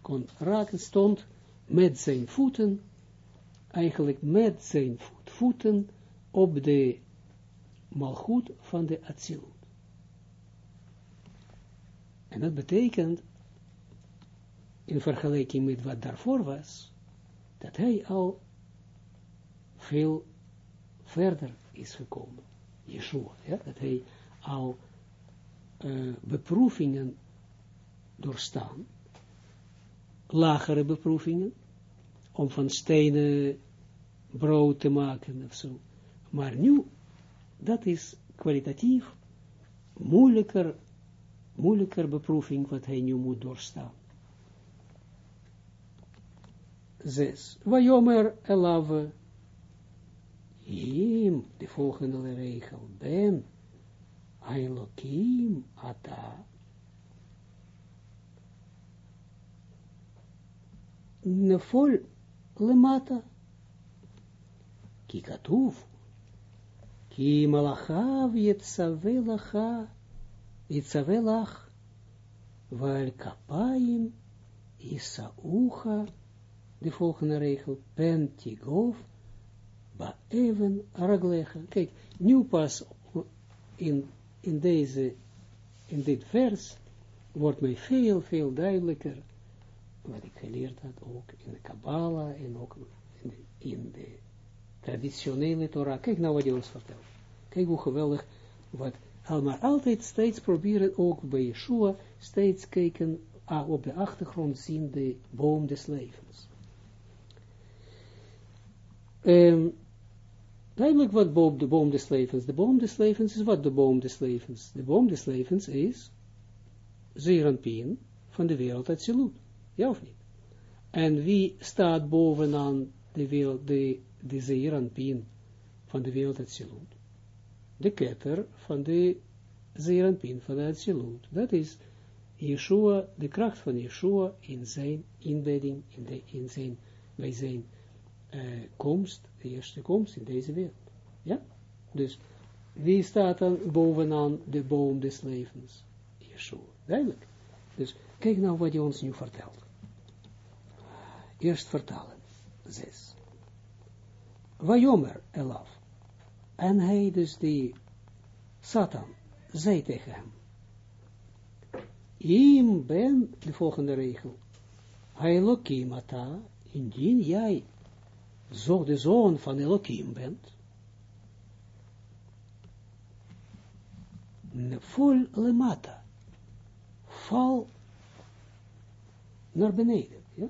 A: kon raken, stond met zijn voeten, eigenlijk met zijn voet, voeten op de malgoed van de Atsilut. En dat betekent, in vergelijking met wat daarvoor was, dat hij al veel verder is gekomen. Yeshua, ja, dat hij al uh, beproevingen doorstaan, lagere beproevingen, om van stenen brood te maken of zo. Maar nu, dat is kwalitatief moeilijker, moeilijker beproeving wat hij nu moet doorstaan. Zes. Wajomer elave. Him, de volgende regel. Ben. Ailokim ata. Nefol lemata. כי כתוב, כי מלאכיו יצווה לך, יצווה לך, ועל כפיים יישאוך, de volgende regel, pen tigov, ba even araglecha. Kijk, nu pas in, in deze, in dit vers, wordt mij veel, veel duidelijker, wat ik geleerd had, ook in de Kabbalah en ook in de, in de traditionele Torah. Kijk nou wat hij ons vertelt. Kijk hoe geweldig, wat, maar altijd steeds proberen, ook bij Yeshua, steeds kijken, ah, op de achtergrond zien de boom des levens. Um, duidelijk wat de boom des levens. De boom des levens is wat de boom des levens. De boom des levens is Zeranpien van de wereld Atsilut. Ja of niet? En wie staat bovenaan de wereld, de de Zeeranpien van de wereld Atsilut. De ketter van de Zeeranpien van de Atsilut. Dat is Yeshua, de kracht van Yeshua in zijn inbedding, in, de, in zijn, bij zijn uh, komst, de eerste komst in deze wereld. Ja? Dus wie staat dan bovenaan de boom des levens? Yeshua. Duidelijk. Dus kijk nou wat hij ons nu vertelt. Eerst vertalen. Zes. Wajomer elaf. En hij dus die Satan zei tegen hem. Im ben, de volgende regel. Elohim indien jij zo de zoon van Elohim bent. Vol lemata. Val naar beneden. Ja?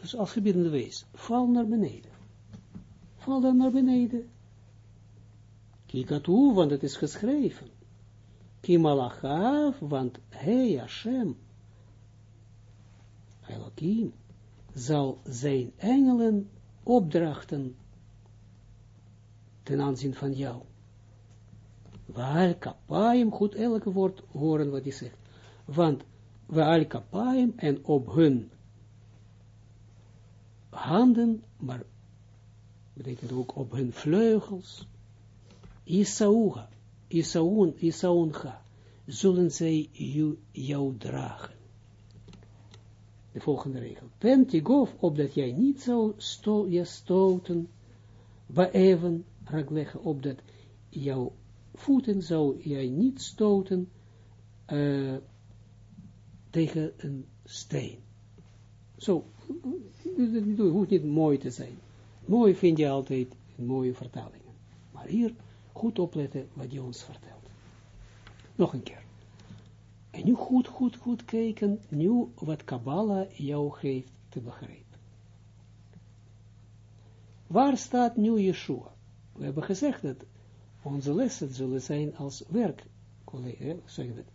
A: Dus als gebiedende wees, val naar beneden. Val dan naar beneden. Toe, want het is geschreven. Kimalachav, want hij, Hashem, Elohim, zal zijn engelen opdrachten ten aanzien van jou. Waar kapaim, goed elke woord horen wat hij zegt. Want waar kapaim en op hun handen, maar betekent ook op hun vleugels, Isauha, Isaun, Isauncha, zullen zij jou dragen. De volgende regel. Pentigov, opdat jij niet zou sto je stoten, even ragleggen, opdat jouw voeten zou jij niet stoten uh, tegen een steen. Zo, het hoeft niet mooi te zijn. Mooi vind je altijd mooie vertalingen. Maar hier goed opletten wat je ons vertelt. Nog een keer. En nu goed, goed, goed kijken, nu wat Kabbalah jou geeft te begrijpen. Waar staat nu Yeshua? We hebben gezegd dat onze lessen zullen zijn als werk, zeg het,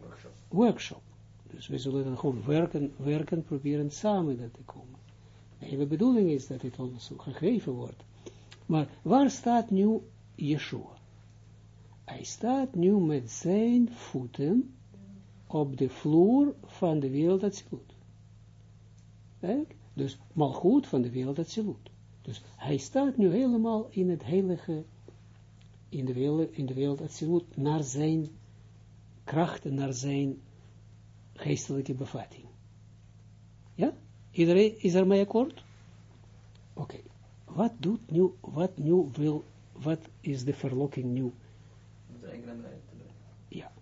A: workshop. workshop. Dus we zullen dan gewoon werken, werken, proberen samen dat te komen. De hele bedoeling is dat dit ons gegeven wordt. Maar waar staat nu Yeshua? Hij staat nu met zijn voeten op de vloer van de wereld Atsilut. Dus malgoed van de wereld Atsilut. Dus hij staat nu helemaal in het heilige, in de wereld, in de wereld naar zijn kracht en naar zijn geestelijke bevatting. Ja? Iedereen is er mee akkoord? Oké. Wat doet nu, wat nu wil, wat is de verlokking nu?
B: Om het één keer naar beneden te brengen.
A: Ja.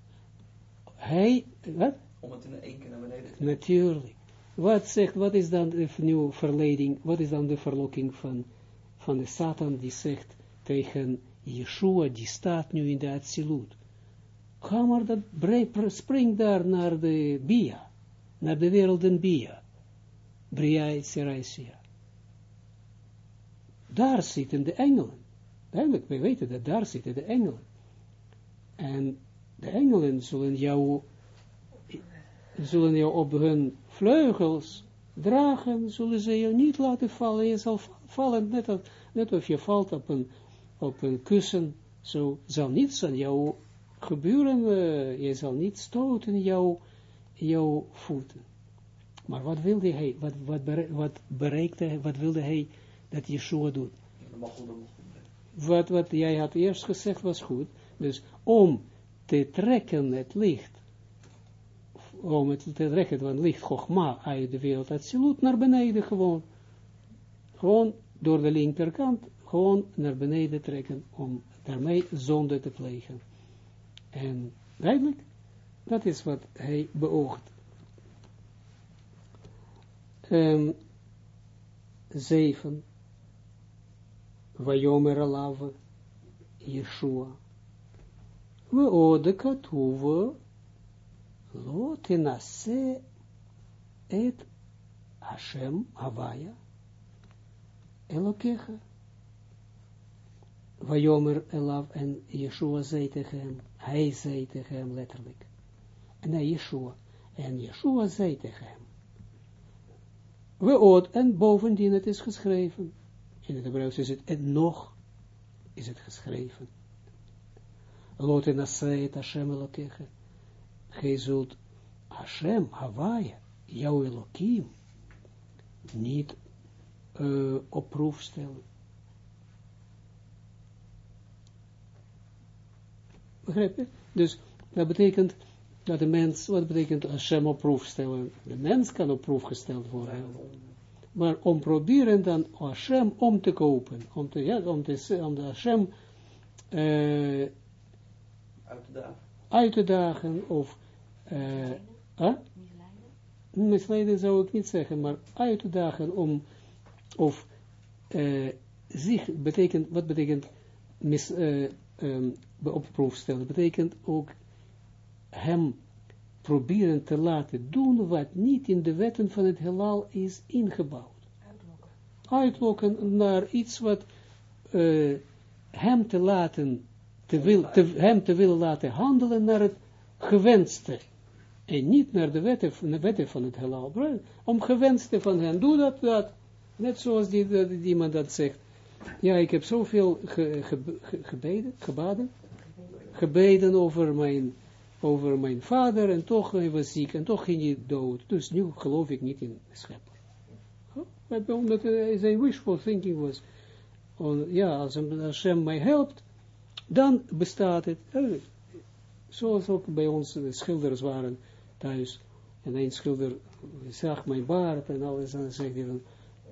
A: Hij, wat?
B: Om het in één keer naar beneden te brengen.
A: Natuurlijk. Wat zegt, wat is dan de nieuwe verleiding, wat is dan de verlokking van, van de Satan die zegt tegen Yeshua, die staat nu in de Atsilut. Ga maar dat, spring daar naar de Bia, naar de wereld in Bia. Bria Seraisia. Daar zitten de engelen. Duidelijk, wij weten dat daar zitten de engelen. En de engelen zullen jou, zullen jou op hun vleugels dragen, zullen ze je niet laten vallen. Je zal vallen, net, als, net of je valt op een, op een kussen. Zo zal niets aan jou gebeuren. Uh, je zal niet stoten jouw, jouw voeten. Maar wat wilde hij, wat, wat, wat bereikte hij, wat wilde hij dat Yeshua doet? Wat, wat jij had eerst gezegd was goed. Dus om te trekken het licht, om het te trekken van licht Chogma uit de wereld absoluut naar beneden gewoon. Gewoon door de linkerkant, gewoon naar beneden trekken, om daarmee zonde te plegen. En duidelijk, dat is wat hij beoogt. Um, zeven. Vayomer alav Yeshua. We ode katuwe lo tenase et Hashem Havaya Elokecha. Vayomer elav en Yeshua zei tegen hem, hij zei tegen hem letterlijk. En hij Yeshua. En Yeshua zei tegen hem. We oud, en bovendien het is geschreven. In het Hebreeuws is het, en nog is het geschreven. Lot en Asayet Hashem Elokecha. Gij zult Hashem, Hawaii, jouw Elohim, niet uh, op proef stellen. Begrijp je? Dus dat betekent dat de mens, wat betekent Hashem op proef stellen? De mens kan op proef gesteld worden. Maar om proberen dan Hashem om te kopen, om te, ja, om te, om de Hashem uh,
B: uit te dagen.
A: Uit te dagen of uh, huh? misleiden zou ik niet zeggen, maar uit te dagen om of uh, zich betekent, wat betekent mis, uh, um, op proef stellen, betekent ook hem proberen te laten doen wat niet in de wetten van het heelal is ingebouwd. Uitlokken naar iets wat uh, hem te laten, te wil, te, hem te willen laten handelen naar het gewenste. En niet naar de wetten, de wetten van het heelal. Om gewenste van hen, doe dat, dat. Net zoals die, die, die iemand dat zegt. Ja, ik heb zoveel ge, ge, ge, gebeden, gebaden, gebeden over mijn, over mijn vader en toch hij was ziek en toch ging hij dood. Dus nu geloof ik niet in de schepper. Huh? Omdat zijn wishful thinking was, on, ja, als Hashem mij helpt, dan bestaat het. Zoals ook bij ons de schilders waren thuis. En een schilder zag mijn baard en alles en dan zegt hij van,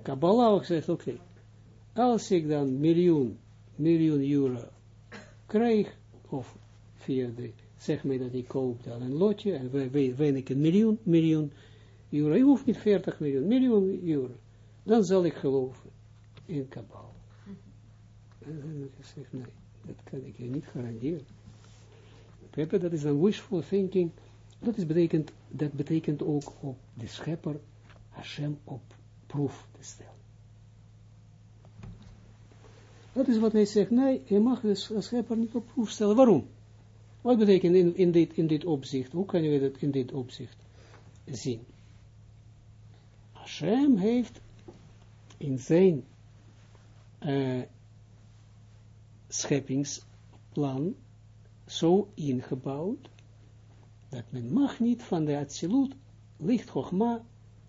A: Kabbalah zegt, oké, okay, als ik dan miljoen, miljoen euro krijg, of via de, zeg mij dat ik koop dan een lotje, en win ik een miljoen, miljoen euro, ik hoef niet 40 miljoen, miljoen euro, dan zal ik geloven in Kabbalah. En dan heb ik nee, dat kan ik je niet garanderen. Dat is een wishful thinking, dat, is betekent, dat betekent ook op de schepper Hashem op proef te stellen. Dat is wat hij zegt. Nee, je mag de schepper niet op proef stellen. Waarom? Wat betekent in, dit, in dit opzicht? Hoe kan je dat in dit opzicht zien? Hashem heeft in zijn uh, scheppingsplan zo ingebouwd, dat men mag niet van de absolute licht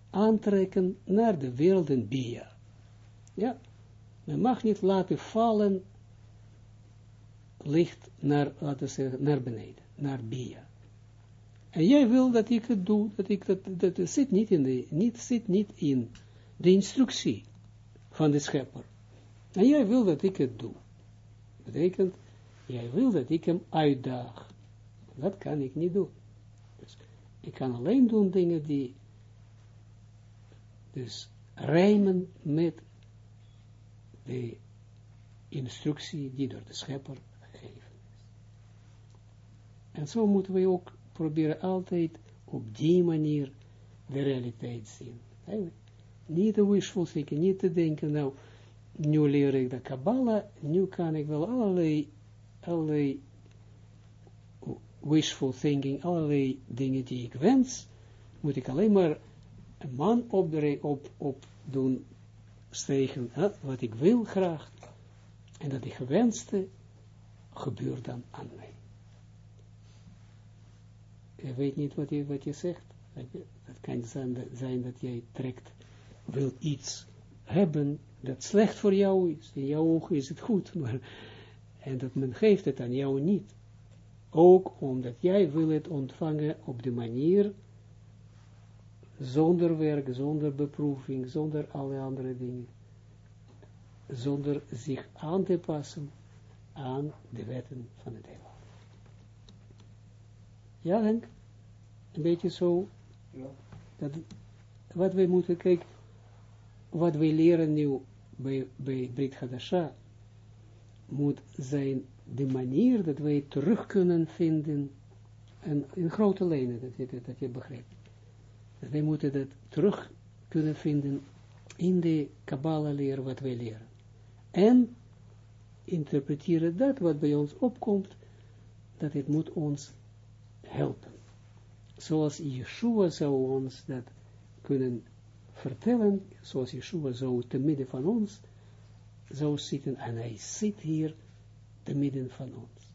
A: aantrekken naar de werelden Bia. Ja, men mag niet laten vallen licht naar, laten naar beneden, naar Bia. En jij wil dat ik het doe, dat ik dat, dat zit niet in de, niet, zit niet in de instructie van de schepper. En jij wil dat ik het doe. Betekent, jij wil dat ik hem uitdaag. Dat kan ik niet doen. Dus ik kan alleen doen dingen die dus rijmen met de instructie die door de schepper gegeven is. En zo moeten we ook proberen altijd op die manier de realiteit zien. Niet de wishful thinking, niet te denken, nou, nu leer ik de Kabbalah, nu kan ik wel allerlei, allerlei wishful thinking, allerlei dingen die ik wens, moet ik alleen maar een man op, op, op doen stegen, wat ik wil graag, en dat ik gewenste gebeurt dan aan mij. Je weet niet wat je, wat je zegt. Het kan zijn, zijn dat jij trekt, wil iets hebben dat slecht voor jou is. In jouw ogen is het goed, maar, en dat men geeft het aan jou niet. Ook omdat jij wil het ontvangen op de manier, zonder werk, zonder beproeving, zonder alle andere dingen. Zonder zich aan te passen aan de wetten van het heelal. Ja, Henk? Een beetje zo. Ja. Dat, wat wij moeten kijken, wat wij leren nu bij, bij Brit Hadasha, moet zijn de manier dat wij terug kunnen vinden, en in grote lijnen, dat je, dat je begrijpt. Dat wij moeten dat terug kunnen vinden in de Kabbalah leer wat wij leren. En interpreteren dat wat bij ons opkomt, dat het moet ons helpen. Zoals Yeshua zou ons dat kunnen vertellen, zoals Yeshua zou te midden van ons zou zitten, en hij zit hier te midden van ons.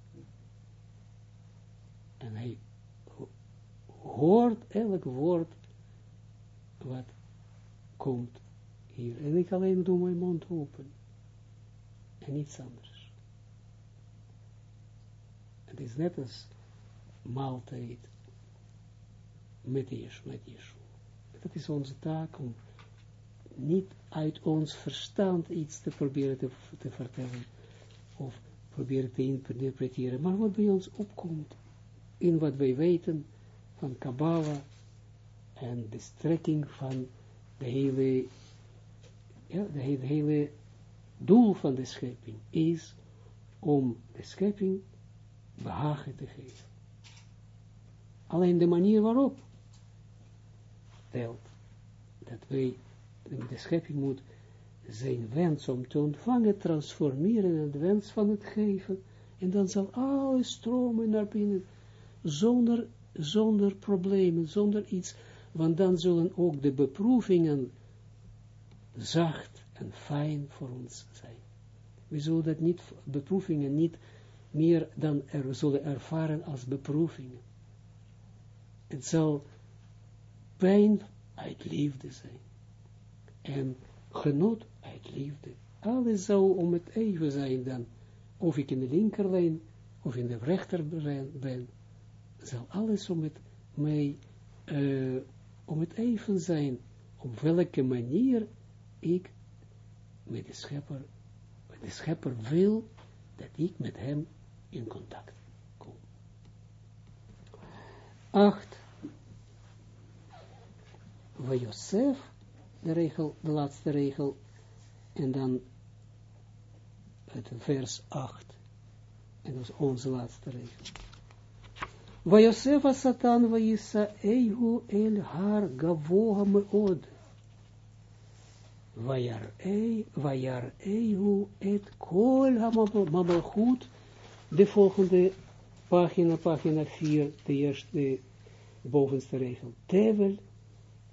A: En hij hoort elk woord wat komt hier. En ik alleen doe mijn mond open. En niets anders. Het is net als maaltijd met Yeshua. Met. Dat is onze taak om niet uit ons verstand iets te proberen te, te vertellen of proberen te interpreteren, maar wat bij ons opkomt in wat wij weten van Kabbalah en de strekking van de hele, ja, de hele, doel van de schepping is om de schepping behagen te geven. Alleen de manier waarop telt dat wij, de schepping moet zijn wens om te ontvangen, transformeren in de wens van het geven, en dan zal alles stromen naar binnen, zonder, zonder problemen, zonder iets, want dan zullen ook de beproevingen zacht en fijn voor ons zijn. We zullen dat niet, beproevingen niet meer dan er zullen ervaren als beproevingen. Het zal pijn uit liefde zijn. En genot uit liefde. Alles zou om het even zijn dan. Of ik in de linkerlijn of in de rechterbrein ben. Zal alles om het mij, uh, om het even zijn. Op welke manier ik met de schepper, met de schepper wil dat ik met hem in contact kom. 8. Waar Josef, de regel, de laatste regel, en dan het vers 8. En dat is onze laatste regel. Waar Josef a Satan, waar Yisa, Eihu el har gavoha meod. Vajar Eihu et kol ha-mamalchut, de volgende pagina, pagina 4, de eerste, bovenste regel. Tevel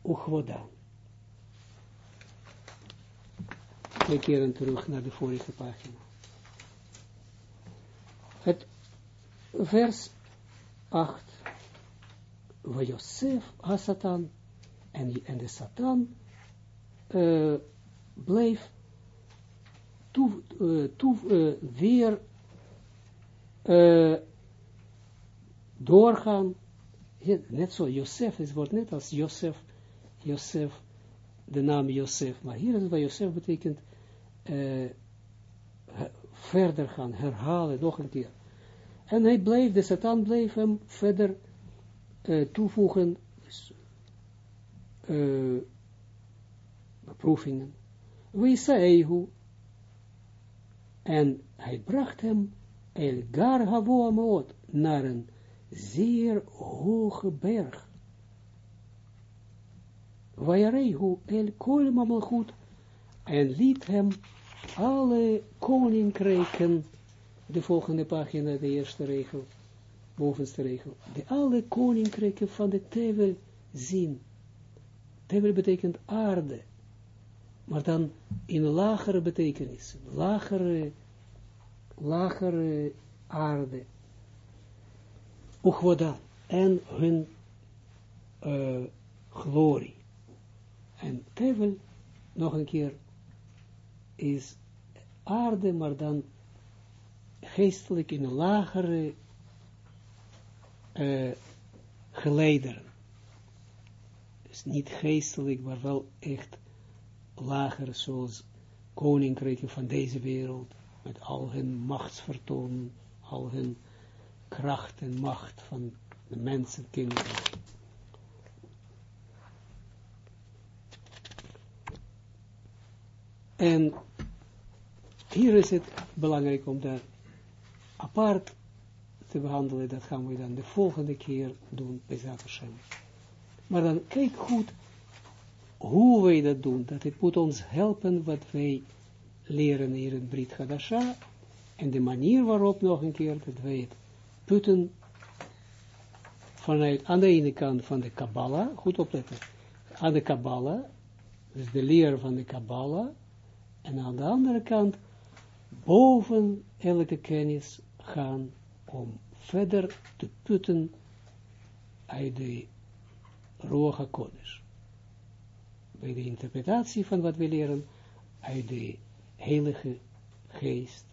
A: uchvoda. We keren terug naar de vorige pagina. Het vers 8. Waar Josef, Satan en, en de Satan uh, bleef toe, uh, toe, uh, weer doorgaan. Net zo, Josef, het wordt net als Josef, Josef, de naam Josef, maar hier is het bij Josef betekent verder gaan, herhalen, nog een keer. En hij bleef, de Satan bleef hem verder uh, toevoegen, uh, beproevingen. Wie zei hoe? En hij bracht hem El Gar Havoamot naar een zeer hoge berg. Vajarehu El Kol en liet hem alle koninkrijken, de volgende pagina, de eerste regel, bovenste regel, de alle koninkrijken van de tevel zien. Tevel betekent aarde, maar dan in lagere betekenis, lagere, lagere aarde. Uchwoda en hun uh, glorie. En tevel, nog een keer, is aarde, maar dan geestelijk in lagere uh, geleideren. Dus niet geestelijk, maar wel echt lager, zoals koninkrijken van deze wereld, met al hun machtsvertoon, al hun kracht en macht van de mensenkinderen. En hier is het belangrijk om dat apart te behandelen. Dat gaan we dan de volgende keer doen bij Hashem. Maar dan kijk goed hoe wij dat doen. Dat het moet ons helpen wat wij leren hier in Brit Hadasha. En de manier waarop nog een keer dat wij het putten vanuit aan de ene kant van de Kabbalah, goed opletten, aan de Kabbalah, dus de leer van de Kabbalah, en aan de andere kant boven elke kennis gaan om verder te putten uit de Roga Kodesh. Bij de interpretatie van wat we leren uit de heilige geest